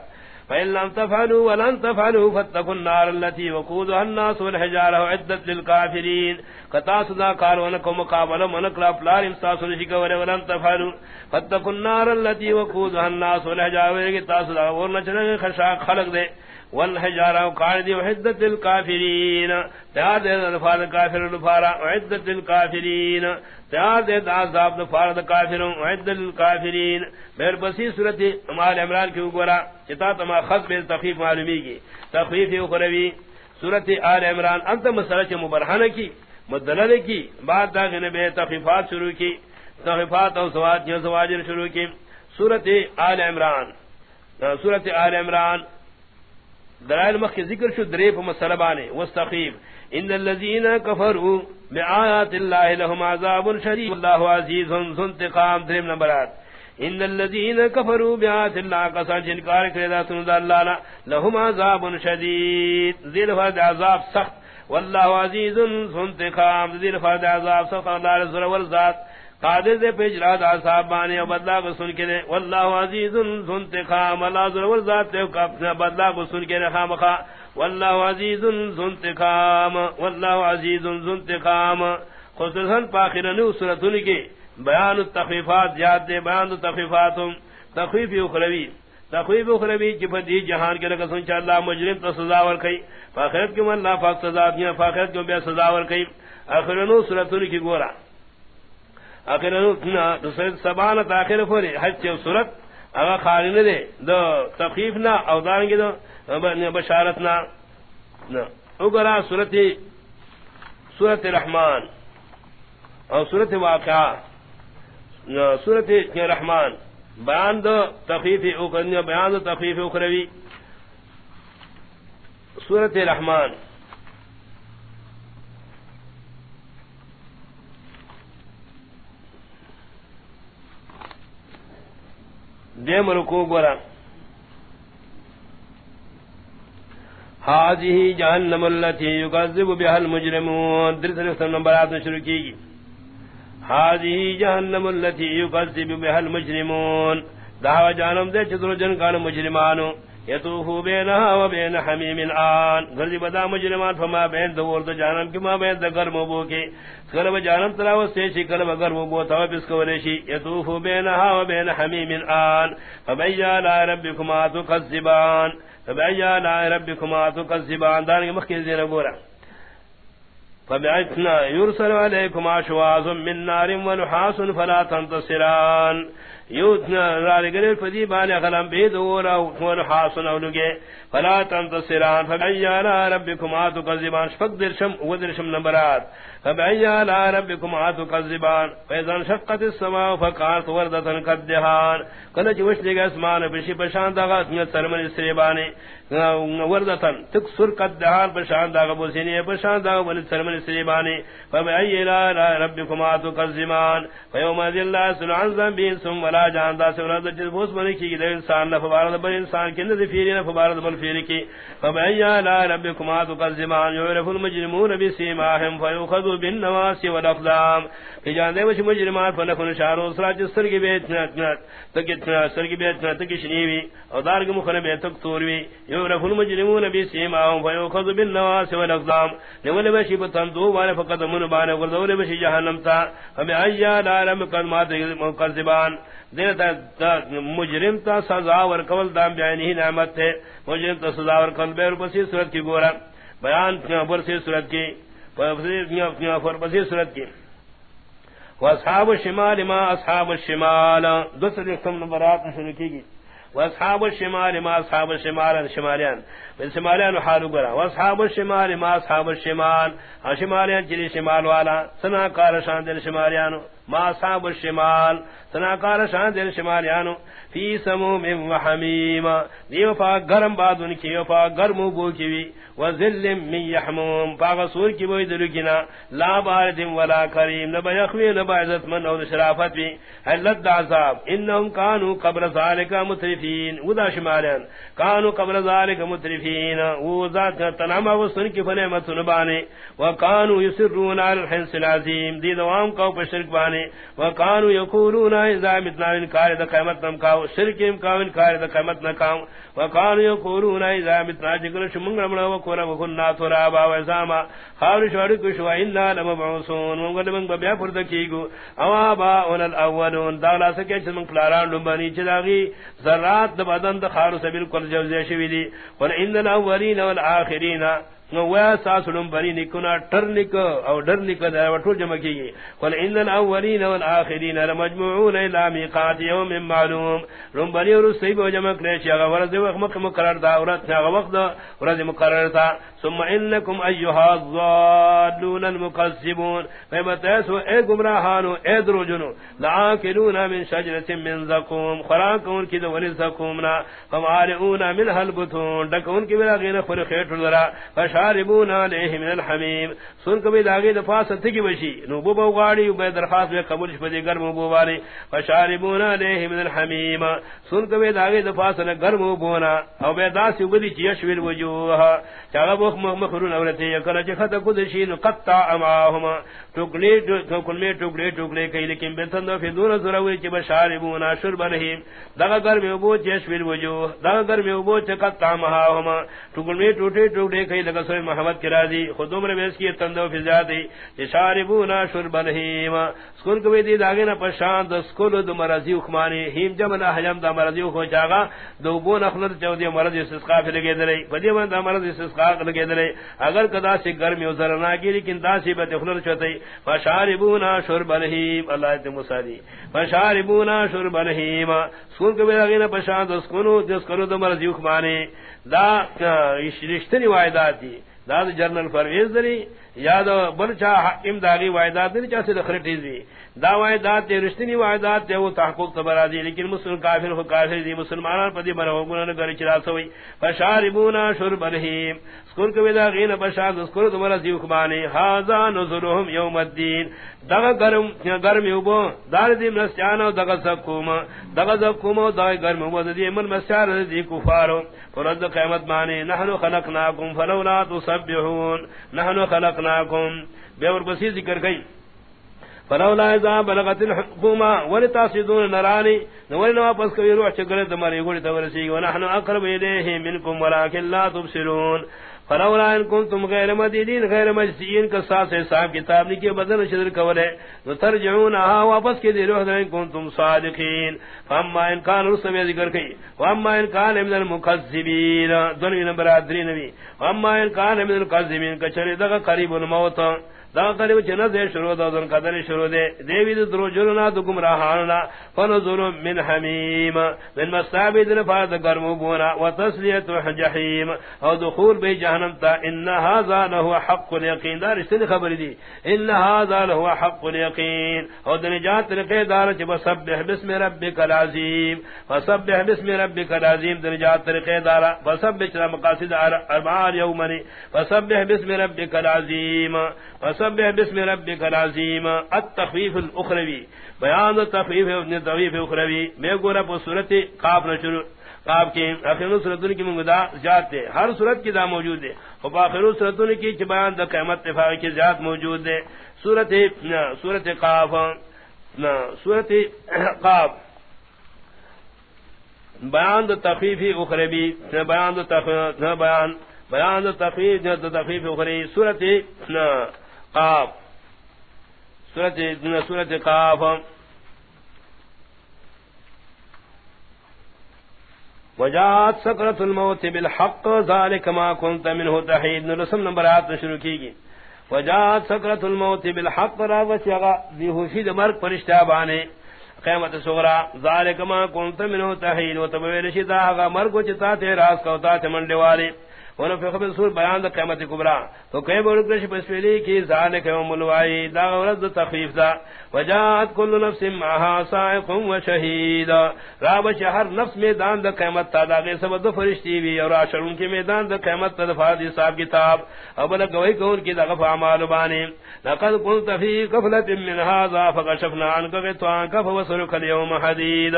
فإن لم تفعلوا ولن تفعلوا فاتقوا النار التي وقودها الناس والحجارة عدت للكافرين قطاس دا قال ونكم مقابل ونكلا فلار امساس نشك ولن تفعلوا فاتقوا النار التي وقودها الناس والحجارة قطاس دا ورنچنگ خشاق خلق دے والحجارة وقاعد وعدة الكافرين. تهاد الفار الكافر الفار وعدة الكافرين. تهاد العذاب الفار الكافر وعدة الكافرين. بیر بسی صورت امال عمران کی اگورا چتا تما خط بیر تخفیف معلومی کی تخفیف اخروی صورت آل عمران، انت مسئلہ چھ مبرحانہ کی، مدلل کی، بعد داغن بے تخفیفات شروع کی. تخفیفات او سواد یا سواجر شروع کی. صورت آل عمران. صورت آل عمران دلائل مخ کے ذکر شو دریپ مسلبانے واستخیب ان الذين كفروا بآيات الله لهم عذاب شديد. والله عزيز ذو انتقام. دریم نمبرات ان الذين كفروا بآيات الله قصا انکار کرے دا سن اللہ لهم عذاب شديد. ذل فرد عذاب سخت. والله عزيز ذو انتقام. ذل فرد عذاب سخت. اللہ رسول والذات قادر دے پہ پیجرات آصاب بانے و بدلا کو سن کے دے واللہ عزیز ذنتقام اللہ ضرور ذات دے اپنا بدلا کو سن کے دے خامخا، واللہ عزیز ذنتقام واللہ عزیز ذنتقام خصوصاً پاخرنو سورتن کے بیان التخفیفات زیاد دے، بیان التخفیفاتم تخفیف اخروی۔ تخویف اخروی کی فدی جہان کے لگا سنچا اللہ مجرم تا سزا ورکی فاخرت کیوں اللہ فاق سزا دیا فاخرت کیوں بے سزا ورکی اخرنو سورتن کی گورا۔ سبان تاخیر فوری حج چو صورت اگر خالی نہ دے دو تخیف نہ اودان کی دو بشارت نہ اگرا صورت صورت رحمان اور صورت واقعہ صورت رحمان، بیان دو تخیف اکرنی بیان دو تخیف اخروی صورت رحمان دے مرکو گورا۔ حاجی جہنم اللتی یکذب بها المجرمون۔ در نمبر نمبرات شروع کی گی حاجی جہنم اللتی یکذب بها المجرمون۔ دعوی جانم دے چتر جن کان مجرمانو۔ یتوفو بینہا و بین حمیم آن گردی جی بدا مجرمان فما بین دور دا جانم کی ما بین دا گرم بو کے کلب جانم تراوستے چی کلب گرم بو تاو پس کولیشی یتوفو بینہا و بین حمیم آن۔ فبیا لا ربکما تکذبان فبیا لا ربکما تکذبان دارنگی مخی زیر گورا۔ فبعثنا يرسل عليكم عشواز من نار ونحاس فلا تنتصران۔ یوتنا رالگل فدی بانی غلم بید ورا ونحاس نولگے فلا تنتصران. فبعیانا ربکم آتو شفق درشم نمبرات. فبعیانا ربکم آتو فیضان شقت السماء فقارت کلچ اسمان پشان سرمن وردتن تک سر قد دهان پشان داغا بوسینی پشان داغا بلی سرمن سریبانی فبعیانا ربکم آتو قذبان فیوم ذی اللہ سنعن زنبین سم ولا جان دا سورا دا جس بوس بنی کی دا انسان نفبارد بل انسان کی نظر فیری نفبارد بل فیری کی۔ فبعیا لا ربکما تقزمان یعرف المجرمون بسیماہم فیوخذو بالنواسی والاقدام کہ جان دے وچ مجرمان فنکن شارو سرا جس سرگی بیتنا تکتنا سرگی بیتنا تکشنیوی او دارگ مخن بیتک توروی۔ یعرف المجرمون بسیماہم فیوخذو بالنواسی والاقدام نول بشی بتندو وانا فقد من بانا وردول بشی جہنم تا. فبعیا لا ربکما تقزمان مجرم تا سزا ور کول دام بیان ہی نعمت ہے مجرم تا سزا ور کول بے ربسی صورت کی گورا. بیان کیا بر سے صورت کی. فر بسی صورت کی. واصحاب الشمال ما اصحاب الشمال. دوسر رقم نمبرات شروع کی گئی. واصحاب الشمال ما اصحاب الشمال الشماليان بالشماليان حالو غرا واصحاب الشمال ما اصحاب الشمال. الشماليان جري شمال والا. سنا قال شان دل شماليان ما اصحاب الشمال. سنا قال شان دل شماليان فی سموم و حمیم. دیو پا گرم بادن کی و پا گرم بو کی وی و ذل من یحموم. پا غصور کی بوی دلو دلگنا لا بارد ولا کریم. نبا یخوی، نبا عزت من او شرافت بی حلت عذاب. انہم کانو قبر ذالک مطرفین مترفین ودا شمالین. کانو قبر ذالک مترفین. و ذات تنام و سن کی فنعمت نبانے و کانو یسرون علی الحنس العظیم. دی دوام کو پشرک بانے. بانے وکانو یقولون اذا متنا انکار دا قیمت نم کاو شرک امکاو انکار دا قیمت نکاو وکانو یقولون اذا متنا جگر شمنگ رمنا وکونا وکننا ترابا وزاما خاور شوڑی کشو انا لمبعوثون منگل منگ بیا پردکیگو اوا با اون الاولون دالا سکے چھ منگ پلاران لنبانی چلاغی ذرات دا بدن دا خارو سبیل کل جوزی شوی دی قل ان الاولین والآخرین نو ویا ساسلم بنی نکنا ٹر نک او ڈر نک دا وٹو جمع کی قل ان الاولین والآخرین لمجموعون الى میقات یوم معلوم۔ رم بنی رسی بو جمع کرے چا ورز وقت مقرر دا ورت چا وقت ورز مقرر تا۔ ثم انکم ایها الضالون المكذبون فبتاسو اے گمراہانو، اے دروجنو۔ لاکلون من شجرۃ من زقوم۔ خراکون کی دو ول زقومنا۔ فمالئون من البطون۔ دکون کی بلا غیر فر خیٹ ذرا فشاربون علیہ من الحمیم سن کبھی داغی دفاع ستگی بشی نو بو بو غاڑی بے درخواست میں قبول شپدی گرم بو والے فشاربون علیہ من الحمیم سن کبھی داغی دفاع سے گرم بونا او بے داس یبدی چیشویل وجوہ۔ چاغ بو مخرون اورتے یکل چ خط قدشین قطع اماهما ٹکڑے ٹکڑے ٹکڑے ٹکڑے کئی، لیکن بتن دو فی دور زروی چ بشاربون شرب نہیں۔ دغ گرم بو چیشویل وجوہ دغ گرم بو چ قطع اماهما ٹکڑے ٹوٹے ٹکڑے کئی، لگا سوی محمد کی راضی، خود عمر بیس کی تندو فی زیادی شاربونا شربن ہیم سکون کوئی دی داگینا پشان دا سکول دو مرضی اخمانی. ہیم جمنا حجم دا مرضی اخو چاگا، دو بون اخلط چاو دی مرضی سسقا فی لگے دلی بدی من دا مرضی سسقا لگے دلی اگر کدا سی گرمی و ذرنا کی لیکن دا سی بت اخلط چوتی. فشاربونا شربن ہیم اللہ تی مسادی فشاربونا شربن ہیم سکون کوئی داگینا پشان دا سکولو دو مرضی اخمانی. دا رشتنی وعدات دی دا جرنل پرویز دری یا دا بلچا حقیم داغی وعدات دری چا سے دخرٹیز دی دا وعدات دی رشتنی وعدات دی وہ تحقوق تبرا دی لیکن مسلم کافر ہو کافر دی مسلمانان پا دی مرہو گنان گر چرا سوئی۔ فشاربونا شرب رحیم سکر کبی دا غین بشار سکر دمرا زیو کبانی حاضا نظرهم یوم الدین۔ دغا گرم گرم یوبو دار دی مرسیانا دغا سکوم دغا سکوم دغا گرم یوبو دی من مسیار دی کفارو۔ فرد قیمت مانی نحنو خلقناکم، فلولا تصبحون نحنو خلقناکم۔ بیور بسی ذکر گئی فلولا اذا بلغت الحكومه ولتصدون نراني ولنا واپس کوي روح چګره دماري ګوري تورسي ونحن اقرب اليه منكم ولكن لا تبصرون۔ فلولا ان كنتم غير مدينين غير مجسين كساس حساب کتاب نے کہ بدن شدر کولے۔ تو ترجعونها واپس کے دیرو ان كنتم صادقين فاما ان كان رسل ذکر کی واما ان كان من المكذبين دنیا نمبر 3 نبی واما ان كان من المكذبين کچری دغه قریب الموت۔ دا قریب چنہ دے شروع دا دن قدر شروع دے. دیوی دے درو جرنا دو گمراہانا فنظر من حمیم. من مستابی دن فارد گرمو بونا. و تسلیت و جحیم. او دخول بی جہنم تا. ان هذا لہو حق الیقین دا رشتنی خبر دی. ان هذا لہو حق الیقین او دنجات رقی دارا چی بسبح بسم ربک العظیم. فسبح بسم ربک العظیم. دنجات رقی دارا فسبح چرا مقاصد اربعار یومنی. فسبح بسم ربک العظیم. فسبح فسبح بسم ربك العظيم التخفيف الاخروي بیان التخفيف ابن تخفيف الاخروي میں گورا پر سورت قاف نہ شروع قاف کے اخر سورتوں کی منگدا ذات ہے ہر سورت کی دا موجود ہے اور اخر سورتوں کی کہ بیان دا قیامت اتفاق کی ذات موجود ہے سورت سورت قاف نہ، سورت قاف. بیان دا تخفیف اخروی بیان دا تخفیف بیان بیان دا تخفیف دا تخفیف اخروی سورت نہ قاف. سورت سورت قاف. وجات سکرت الموت بالحق ذلك ما كنت منه تحيد نرسم نمبرات شروع کی گی وجات سکرت الموت بالحق، را وسیغا بیہوشی دمرک پرشتہ بانے. قیمت سغرا ذلك ما كنت منه تحيد وتبویل شتا مرگو چتا تے راس کوتا تے منڈے والے. ونفخ بالصور بیان دا قیمت کبرا. تو کئی بولکرش پسویلی کی ذالک یوم الوائی دا غرد تخفیف دا. وجاعت کل نفس معها سائق و شہید راب شہر نفس میدان دا قیمت تا دا غیر سبت دا فرشتی وی اور آشرون کی میدان دا قیمت تا دا صاحب کتاب ابلا گوئی کون کی دا غفا عمال بانی لقد قلت فی قفلت من هذا فقشفنا عنك غطوان کف وصرک اليوم حدید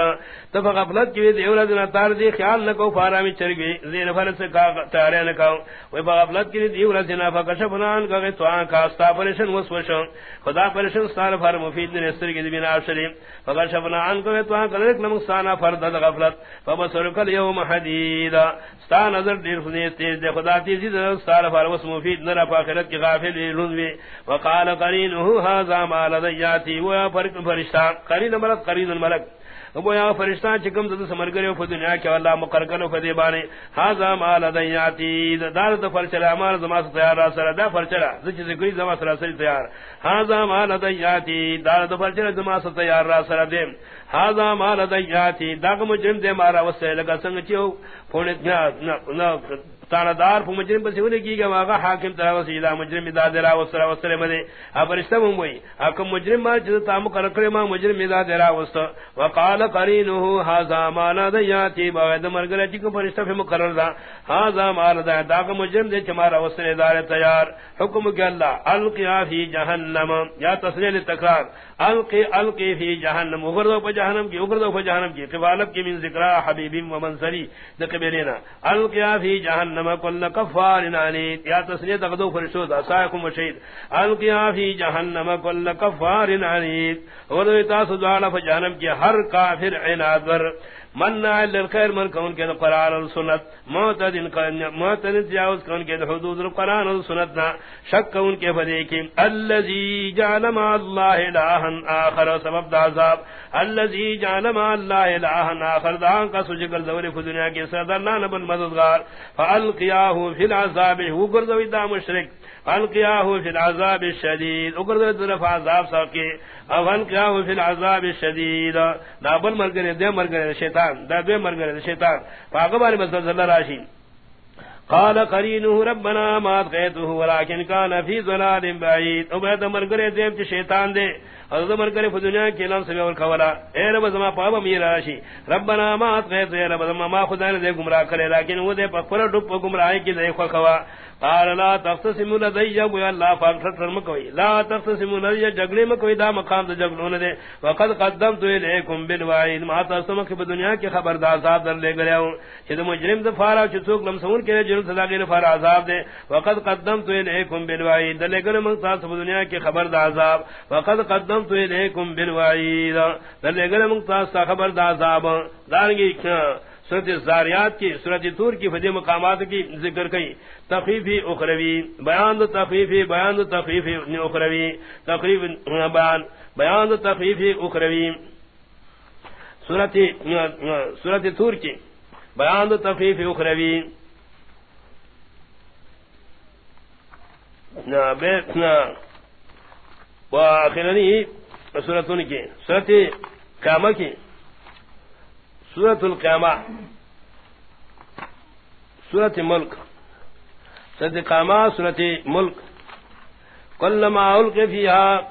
تفقفلت کی دیولدنا تار دی خیال نکو فارا میں چرگی زین فرس کا تارین لکاو وی بغفلت کی دیو رسینا فکشفنا ان کا غیتو آن کاستا وسوشن خدا پریشن ستار فر مفید دن استر کی دبین آشریم فکشفنا شفنا کا غیتو آن کلک نمکستانا فرد غفلت۔ فبسرکل یوم حدید ستا نظر دیر خدیت تیز دے، خدا تیزی در ستار فر وس مفید نر فاخرت کی غافل رون وی وقال قرینه هذا ما لدیاتی ویا فرشتہ، قرین ملک قرین ملک ابو یا فرشتہ چکم زد سمرگرے و دنیا کے اللہ مقرکل کرو فدی بانے حاضا مال دیاتی دار دا فرچلا مال زما تیار را سر، دا فرچلا زچ ذکری زما سر سر تیار حاضا مال دیاتی دار دا فرچلا زما تیار را سر دے حاضا مال دیاتی دا مجرم دے مارا وسے لگا سنگ چیو. پھونے نہ تاندار پو مجرم پسی ہونے کی گا واغا حاکم ترا وسیدہ مجرم داد را وسرا وسرے مدے ابرشتہ مم وئی اکم مجرم ما چھ تام کر کرے ما مجرم داد را وست وقال قرینه هذا ما ندیاتی بعد مرگرے چھ فرشتہ فم مقرر دا. هذا ما ندیا دا مجرم دے چمارا وسرے دار تیار. حکم کہ اللہ القیا فی جہنم. یا تسلیل تکرار. القی القی فی جہنم اگردو پا جہنم کی اگردو پا جہنم کی قبالب کی من ذکرہ حبیبیم و منصری دقبیرینا القیا فی جہنم، کل کفار عنید یا تسلیت اگدو فرشتو، دا سائکم وشید القیا فی جہنم، کل کفار عنید اگردو تاسو دوارا جہنم کی، ہر کافر عناد ور من للخير من كون کے قران اور سنت معتدن معتدن جاوز کون کے حدود القران اور سنت نہ شک کون کے فدی کی الذي جعل مع الله الها اخر سبب عذاب. الذي جعل مع الله الها اخر دان کا سجل جی ذور في دنیا کے صدر نہ بن مددگار. فالقياه في العذاب. هو غرزوی دا مشرک. انقیاہو فی العذاب الشدید اگر طرف عذاب ساکے او انقیاہو فی العذاب الشدید دا بل مرگنے، دے مرگرے شیطان، دا دے مرگرے شیطان۔ فاقبانی فاغبار مسل راشی۔ قال قرينه ربنا ما تقيته ولكن كان في ظلال بعيد. وبعد مرگرے دے شیطان دے، حضرت مرگرے دنیا کے نام سے اور کھولا اے رب زما پاو میرا راشی، ربنا ما تقيته رب زما ما خدا نے دے گمراہ کرے، لیکن وہ دے پر ڈپ گمراہی کی دے کھوا قال لا تختصموا لدي ابو الله فاكثر فرمكوي لا تختصموا لدي جگلے میں کوئی دا مقام دے جگلوں نے وقد قدمت اليكم بالوعيد ما تسمع کہ دنیا کی خبردار عذاب در لے گیا ہوں. کہ مجرم دے فارا چوک لم سون کے جرم سزا کے فارا عذاب دے. وقد قدمت اليكم بالوعيد دے لے من تاس دنیا کی خبردار عذاب. وقد قدمت اليكم بالوعيد دے لے گئے من تاس خبردار عذاب. دارنگی سورت زاریات کی، سورت تور کی فدی مقامات کی ذکر کئی. تخفیفی اخروی. بیان دو تخفیفی بیان دو تخفیفی اخروی. تقریب بیان. بیان دو تخفیفی اخروی. سورت سورت تور کی. بیان دو تخفیفی اخروی. وآخرنی سورتون کی، سورت کامہ کی. سورت القیامہ سورت ملک. سورت قامہ سورت ملک. کل ما الق فیہا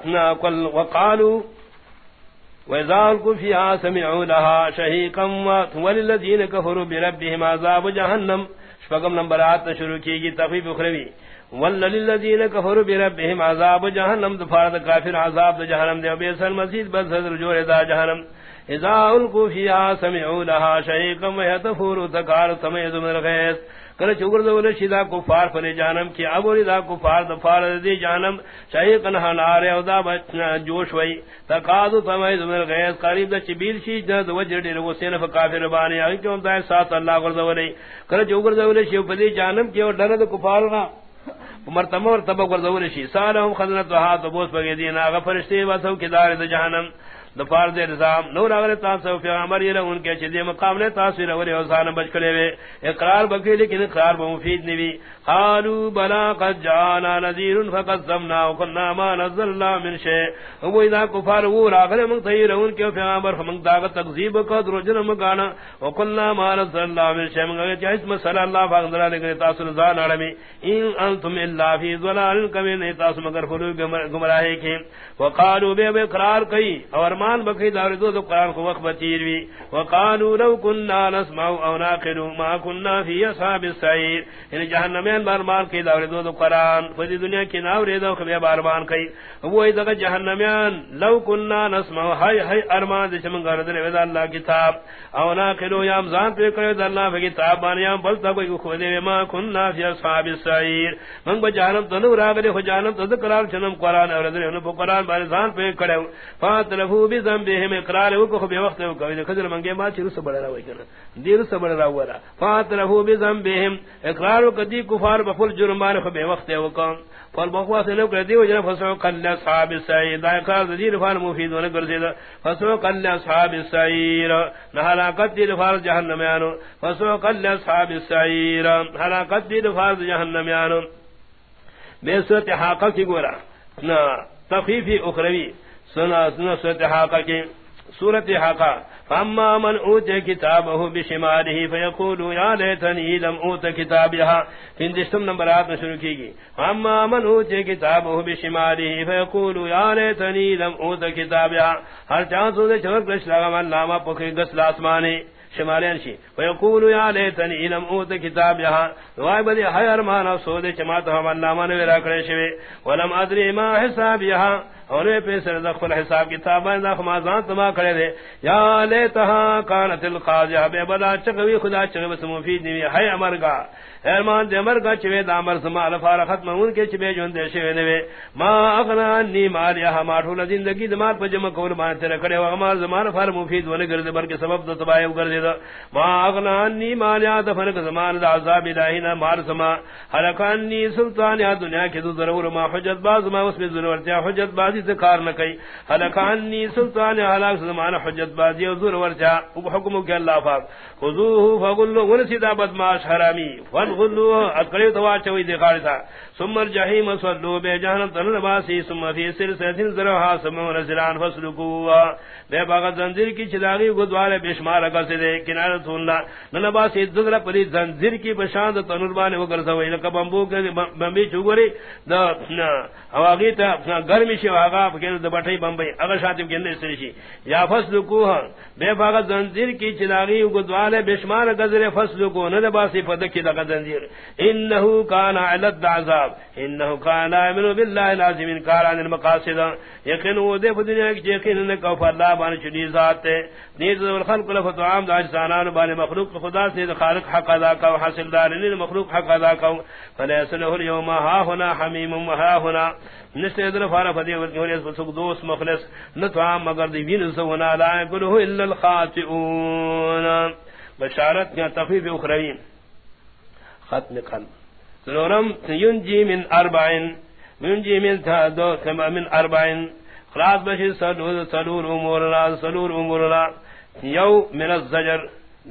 کل، وقالو. وإذا القوا فيها سمعوا لها شهيقا وللذين كفروا بربهم عذاب جهنم. شفقم نمبرات شروع کی گی تخفیف اخروی. وللذین کفروا بربهم عذاب جهنم دفارت کافر عذاب دے بس حضر اذا القوا فيها سمعوا لها ويتفور تكار تميز من الغيث کل دول کفار جانم کی کفار دفار دی نار او دا جوش وئی تقاد تميز من الغيث قریب چبیل شی جد وجر دی سین بانی ساتھ اللہ کل دول شی جانم کی اور ڈرد کفار مرتبہ مرتبہ گر شی سالهم خزنت وحات و بوس بگی دینا غفرشتی واسو کی دار دا جہنم دفار دے نظام نور اگر تاسو پیغمبر یہ ان کے چدی مقام نے تاثیر اور اوسان بچ کھڑے وے اقرار بکی لیکن اقرار بہ مفید نہیں قالوا بلا قد جاءنا نذير فقدمنا وقلنا ما نزل الله من شيء وہ اذا كفار وہ اگر من تیر ان کے پیغمبر ہم دا تکذیب کو درجن مگانا وقلنا ما نزل الله من شيء مگر کہ اس صلی اللہ فقدرا نے تاثیر زان عالمی ان انتم الا في ضلال كبير تاثیر مگر فلو گمراہی کے وقالوا بے اقرار کئی اور ارمان بکی دار دو دو قرآن کو وقت بتیر وی. وقالو لو کننا نسمع او ناقلو ما کننا فی اصحاب السعیر. یعنی جہنمین بارمان کی دار دو دو قرآن. فدی دنیا کی ناو ریدو کبھی بارمان کی وہ ایدگا جہنمین لو کننا نسمع ہائی ہائی ارمان دے چمن گردن ویدا اللہ کتاب. او ناقلو یا امزان پہ کرے دا اللہ فی کتاب بانیاں بلتا کوئی خودے ما کننا فی اصحاب السعیر. من بجانم تنو راگلے خو جانم تذکرار چنم قرآن اور ردن انہوں قرآن بارے زان پہ کڑے. فاتلفو بی زنبیہم اقرار وکو بے وقت وکو خضر منگے ما چی رس بڑھ رہا ہوئی کنا دی رس بڑھ رہا ہوا فاتلفو بی زنبیہم اقرار وکو دی کفار بفل جرمان خو بے وقت وکو فالبقوا سے لوگ دی وجہ فسو قل اصحاب السعید دا اقرار دی رفال مفید ونہ کر سیدہ فسو قل اصحاب السعیر. نحلاقت دی رفال جہنمیانو. فسو قل اصحاب السعیر. حلاقت دی رفال جہنمیانو. بے صورت حاقہ کی گورا. نا تخفیفی اخروی. سنا سنا صورت حاقہ کی صورت حاقہ فاما من اوت کتابه بشماله فيقول يا ليتني لم اوت كتابها ان دشتم نمبرات میں شروع کی گئی۔ فاما من اوت کتابه بشماله فيقول يا ليتني لم اوت كتابها ہر چانس دے چور کش لگا، من نامہ پکے گس آسمانے شمالین شی ويقول يا ليتني لم اوت كتاب يها وای بدی ہر ارمان سو دے چما تو ہم اللہ مان ویرا کرے شوی ولم ادري ما حساب يها اور پہ سر دخل حساب کتاب نہ ما ذات ما کرے دے۔ یا لیتہا کانت القاضيه بے بلا چگوی خدا چگوی بس مفید نہیں ہے امر گا ارمان دے امر گا چوے دامر سما الفار ختم ان کے چبے جون دے شوی نے ما اغنا انی مال یا ما ٹھول زندگی دمار پہ جمع کول مان تیرے کڑے و ما زمان فر مفید ول گرد بر کے سبب تو تباہ کر دے ما اغنا انی مال یا دفن زمان دا عذاب الہی نہ مار سما۔ ہلکانی سلطان یا دنیا کے دو ضرور ما حجت باز ما اس میں ضرورت ہے حجت باز سے کار نہ کئی۔ ہلکانی سلطان یا ہلاک زمان حجت بازی اور زور ورچا حکم کے اللہ پاک۔ خذوه فغلوا ونسدا بدماش حرامی۔ فغلوا اکڑے تو چوی دکھاڑ تھا ثم الجحیم صلوا بے جہنم تن باسی ثم فی سلسلہ ذرها ثم رسلان فسلكوا بے باغ زنجیر کی چلاغی گدوارے بے شمار کا سے کنارہ سننا نن باسی ذرا پری زنجیر کی بشاند تنور بانے وگر سوئی لک بمبو کے بمبی چوگری دا ہواگی تا گرمی شی واگا کہ د بٹھئی بمبئی. اگر شاتم کے اندر سرشی یا فسلكوا ہاں، بے باغ زنجیر کی چلاغی گدوارے بے شمار گزرے فسلكوا نن باسی پدکی دا زنجیر انه کان علی العذاب. انه کان امن بالله العظیم. انکار عن المقاصد. یقین وہ دے دنیا کی یقین نے کہ بان چنی ذات ہے. نیز الخلق لفظ عام داج سانان بان مخلوق خدا سے خالق حق ادا کا حاصل دار نے مخلوق حق ادا کا فلیس له اليوم. ها هنا حمیم. وها هنا نشتے در فارا فدی اور دوست مخلص. نتوا مگر دی وین سو ونا لا کلو الا الخاطئون. بشارت یا تخفیف اخروی. ختم قلب سنورم ينجي من أربعين، ينجي من تهدو كما من أربعين. خلاص بشي سلور سلور أمور الله سلور أمور الله يو من الزجر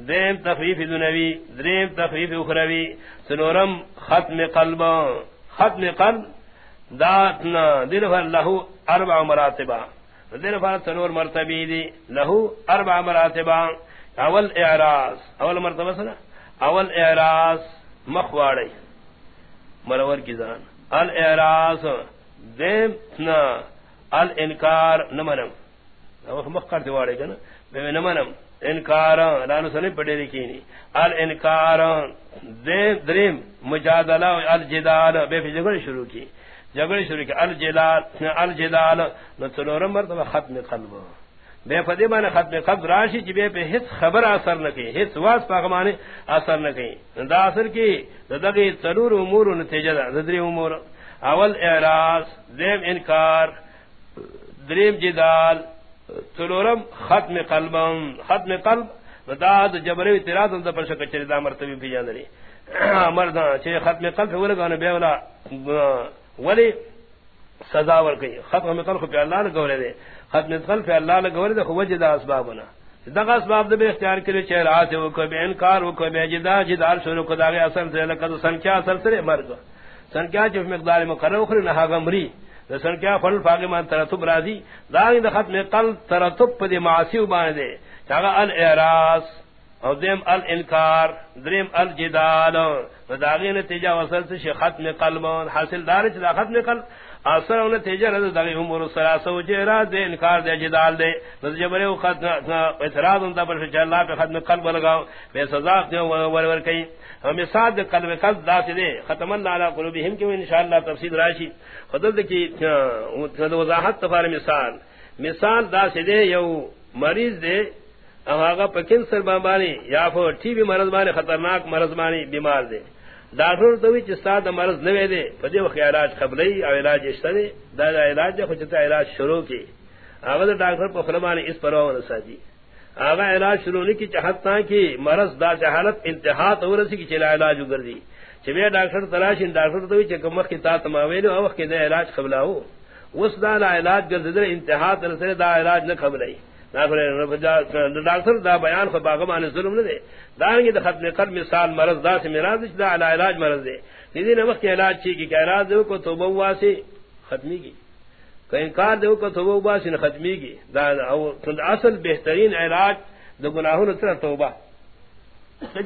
دیم تخفیف دنوی دریم تخفیف اخروی سنورم ختم قلب. ختم قلب داتنا دل فر له اربع مراتبہ دل فر سنور مرتبی دی له اربع مراتبہ اول اعراض اول مرتبہ سنا اول اعراض مخواڑی مرور کی زان۔ الاعراض، دیم نا، الانکار نمنم او مخکر دیواڑے گا نا، بے نمنم انکار، لانو سنے پڑے لکھینی الانکار، دیم، دریم، مجادلہ، الجدال، بے فی جگڑ شروع کی۔ جگڑ شروع کی۔ الجدال الجدال نتلورم مرتبہ ختم قلب۔ بے فدی مانے ختم قلب راشی جی بے پہ ہت خبر اثر نہ کی ہت واس پاکمانے اثر نہ کی دا اثر کی ددگی ترور امور نتیجہ دا ددری امور۔ اول اعراض، دیم انکار، دریم جدال، تلورم ختم قلب ختم قلب، دا دا جبری اعتراض دا پر شک چری دا مرتبہ بھی جان دی مردا ہاں، ختم قلب ولا گانے بے ولا ولی سزا ور گئی ختم قلب پہ اللہ نے گورے دے۔ ختم قلب پہ اللہ نے گورے دے وجہ دا اسبابنا. دغه اسباب د اختیار کړي چې راته او کو به انکار او کو به جدا جدا شروع کو داغه اثر سے لکه سنکیا اثر سره مرګ سنکیا چې مقدار مقرر خو نه هغه مری د سنکیا فل فاغمان ترتب راضی دا د ختم قلب ترتب په معاصی باندې هغه الاعراض او دیم الانکار، دریم الجدال. وداغی نتیجہ وصل سے ختم قلب حاصل دار چلا ختم قلب اثر ان تجر دغی امور سلاسو جرا دے، انکار دے، جدال دے۔ جبرے وقت اعتراض ان پر اللہ پہ ختم قلب لگاؤ بے سزا دے ور ور کئی ہم ساتھ قلب قلب ذات دے۔ ختم اللہ علی قلوبہم کہ انشاءاللہ تفسیر راشی۔ خود کی وضاحت تفار مثال۔ مثال دا سے دے یو مریض دے اواغا پکن سر بابانی یا فو ٹی بی مرض بانی، خطرناک مرض بانی، بیمار دے۔ ڈاکٹر تو بھی چستاد مرض نوے دے پدے وقت علاج قبلی او علاج اشتدے دا دا علاج دے خوچتا علاج شروع کی آغا دا ڈاکٹر پا خلبانی اس پر وان ساجی آغا علاج شروع نہیں کی چاہتا کی مرض دا چاہالت انتہا تو رسی کی چلا علاج اگر دی چبے ڈاکٹر تلاشن ڈاکٹر تو بھی چکم وقت تا تماویلو او وقت دا علاج قبلاو اس دا علاج گرددر انتہا ترسل دا علاج نہ قبلائی ڈاکٹر دا بیان خو باغمان ظلم نہ دے۔ دانگی دا ختم قلب مثال مرض، دا سے میراز دا علا علاج مرض دے۔ دیدی نمخ کی علاج چی کی، کہ علاج دے کو توبہ ہوا سے ختمی کی۔ کہ انکار دے کو توبہ ہوا سے ختمی کی۔ دا اصل بہترین علاج دا گناہوں نے نتر توبہ۔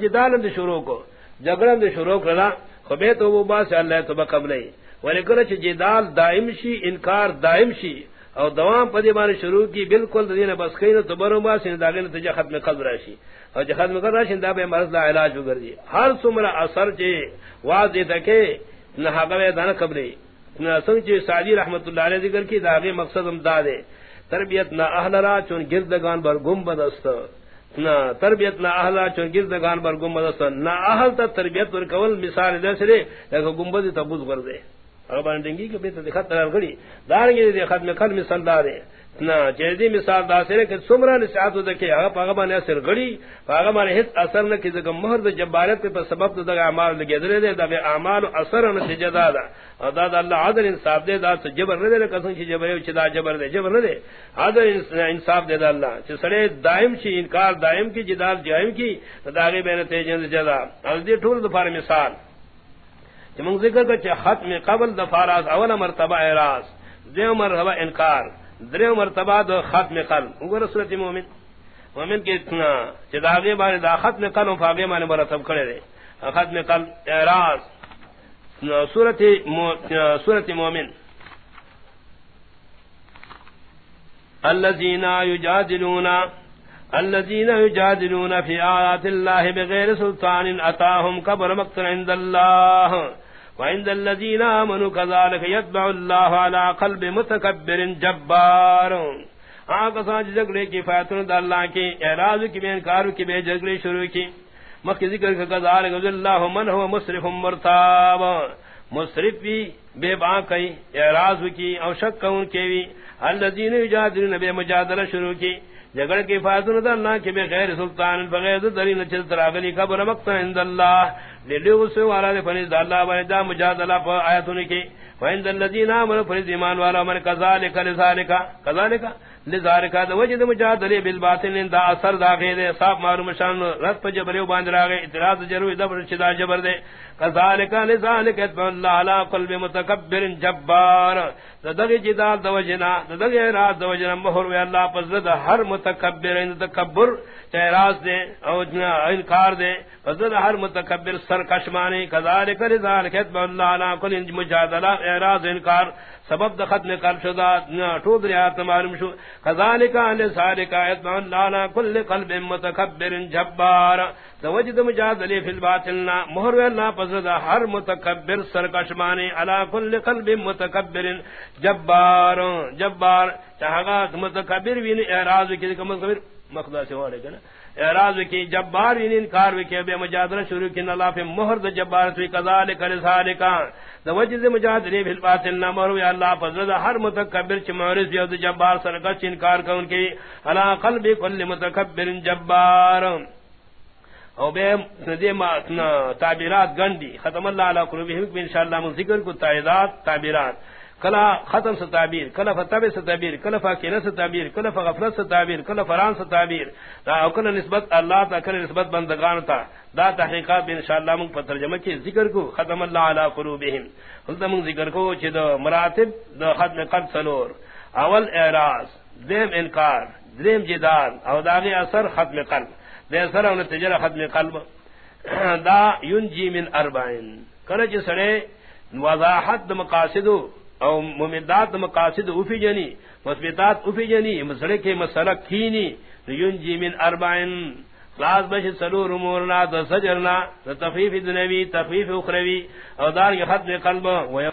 جدالم جی دے شروع کو جگرم دے شروع کرنا خبے توبہ ہوا سے اللہ توبہ قبل ہی۔ ولیکن چی جی جدال دائم شی، انکار دائم شی۔ او دوام پدی بار شروع کی، بالکل دین بس کین تو برو با سین یعنی داغن تجا ختم قبر راشی او جے ختم قبر راشی دا بے مرض، دا علاج وگر دی ہر سمرا اثر چے واضح تکے نہ ہگے دان قبر نہ سن چے سعدی رحمت اللہ علیہ ذکر کی داغے مقصد ہم دا دے تربیت نہ اہل را، چون گردگان بر گنبد است نہ تربیت نہ اہل چون گردگان بر گنبد است نہ اہل تا تربیت ور کول مثال دے سرے گنبد تبوز کر دے اگر ڈنگی کے بیت دکھا ترار گڑی، دارنگی دے خط میں خط مثال دارے۔ نا چیزی مثال دا سرے کہ سمرا نسعاتو دکھے اگر پاگمان اثر گڑی پاگمان حس اثر نہ نکی دکھا مہر دا جبارت پہ سبب دا دا اعمال لگے درے دے دا بے اعمال اثر نہ نتیجہ دا دا۔ اور دا اللہ عدل انصاف دے، دا جبر ندے لے کسن چی جبر چی دا جبر دے، جبر ندے عدل انصاف دے دا اللہ۔ چی سڑے دائم چی، انکار دائم کی، جدال جائم کی دا آگے بے نتیجہ دا از دی ٹھول دفار مثال۔ من ذکر کا ختم قبل دفاراز اول مرتبہ اعراض دیو مرتبہ انکار دریو مرتبہ دو ختم قلب۔ اگر صورت مومن. مومن کے اتنا چداغے بارے دا ختم قلب فاغے مانے مرتب کھڑے دے ختم قلب، اعراض. صورت مو... صورت مومن. الذين يجادلون الذين يجادلون في آيات الله بغير سلطان أتاهم كبر مقتل عند الله. وعند الذين آمنوا كذلك يتبع الله على قلب متكبر جبار. آقا سانج جگڑے کی فاتن دا اللہ کی، اعراض کی، بے انکار کی، بے جگڑے شروع کی۔ مخی ذکر کا کذالک اللہ من هو مصرف مرتاب۔ مصرف بھی بے باقی اعراض کی، او شک کون کے بھی۔ الذين يجادلون بے مجادلہ شروع کی۔ جگڑ کی فاتن دا اللہ کی بے غیر سلطان بغیر دلیل چل تراغلی قبر مقتن عند اللہ۔ لیلیو سے والا دے فنیز دا اللہ بانی دا مجادلہ پر پا آیتوں کی۔ وعند الذین آمنوا فنیز ایمان والا من کذالک لذالکا کذالکا لذالکا دا وجد مجادلے بالباطن دا اثر دا غیر صاحب معلوم شان رد پا جبریو باندر آگے اعتراض جروی دبر چدا جبر دے۔ کذالکا لذالکا اتبع اللہ علا قلب متکبر جبار۔ دا جدال دا وجنا دا دغی اعراض دا وجنا مہر وی اللہ پس دا ہر متکبر ان تکبر اعراض دے، او انکار دے، پس دا ہر متکبر سر کشمانی کذالک لذالک اتبع اللہ علا قلب مجادلہ، اعراض، انکار، سبب دا ختم قلب شدا ٹھوک ریات معلوم شو، کذالک لذالک اتبع اللہ علا کل قلب متکبر جبار دا وجد مجادلہ فی الباطلنا مہر وی اللہ پس ہر متکبر سرکشمانی علا کل قلب متکبر، جبار جبار چاہا متکبر بھی اعراض کی متکبر، مقدہ سے والے کنا اعراض کی، جبار ان انکار کے بے مجادلہ شروع کی، اللہ پہ مہر د جبار تو کذالک لذالک. د وجد مجادلہ فی الباطل نہ مہر یا اللہ فضل ہر متکبر چ مورث یود جبار سر کا انکار کا ان کی علا قلب کل متکبر، جبار. او بے ندی ما تعبیرات گندی ختم اللہ علی قلوبہم انشاءاللہ من ذکر کو تعبیرات تعبیرات. کلا ختم سے تعبیر کلا فتب سے تعبیر کلا فاکین سے تعبیر کلا غفلت سے تعبیر کلا فران سے تعبیر. دا او کلا نسبت اللہ تا کلا نسبت بندگان تا دا تحقیقات انشاءاللہ من پر ترجمہ کی ذکر کو ختم اللہ علی قلوبہم ہلتا من ذکر کو چھ دو مراتب دو ختم قلب سلور اول اعراض دیم انکار دیم جدال، او داغی اثر ختم قلب. دے اثر او نتجر ختم قلب۔ دا ینجی من اربعین۔ کلا چھ سڑے وضاحت مقاصدو او ممدات مقاصد اوفی جنی، مثبتات اوفی جنی مسڑے کے مسلک کھینی ینجی من اربعین۔ خلاص بش سلور امورنا دا سجرنا، دا تخفیف دنوی تخفیف اخروی، او دار ختم قلب۔ و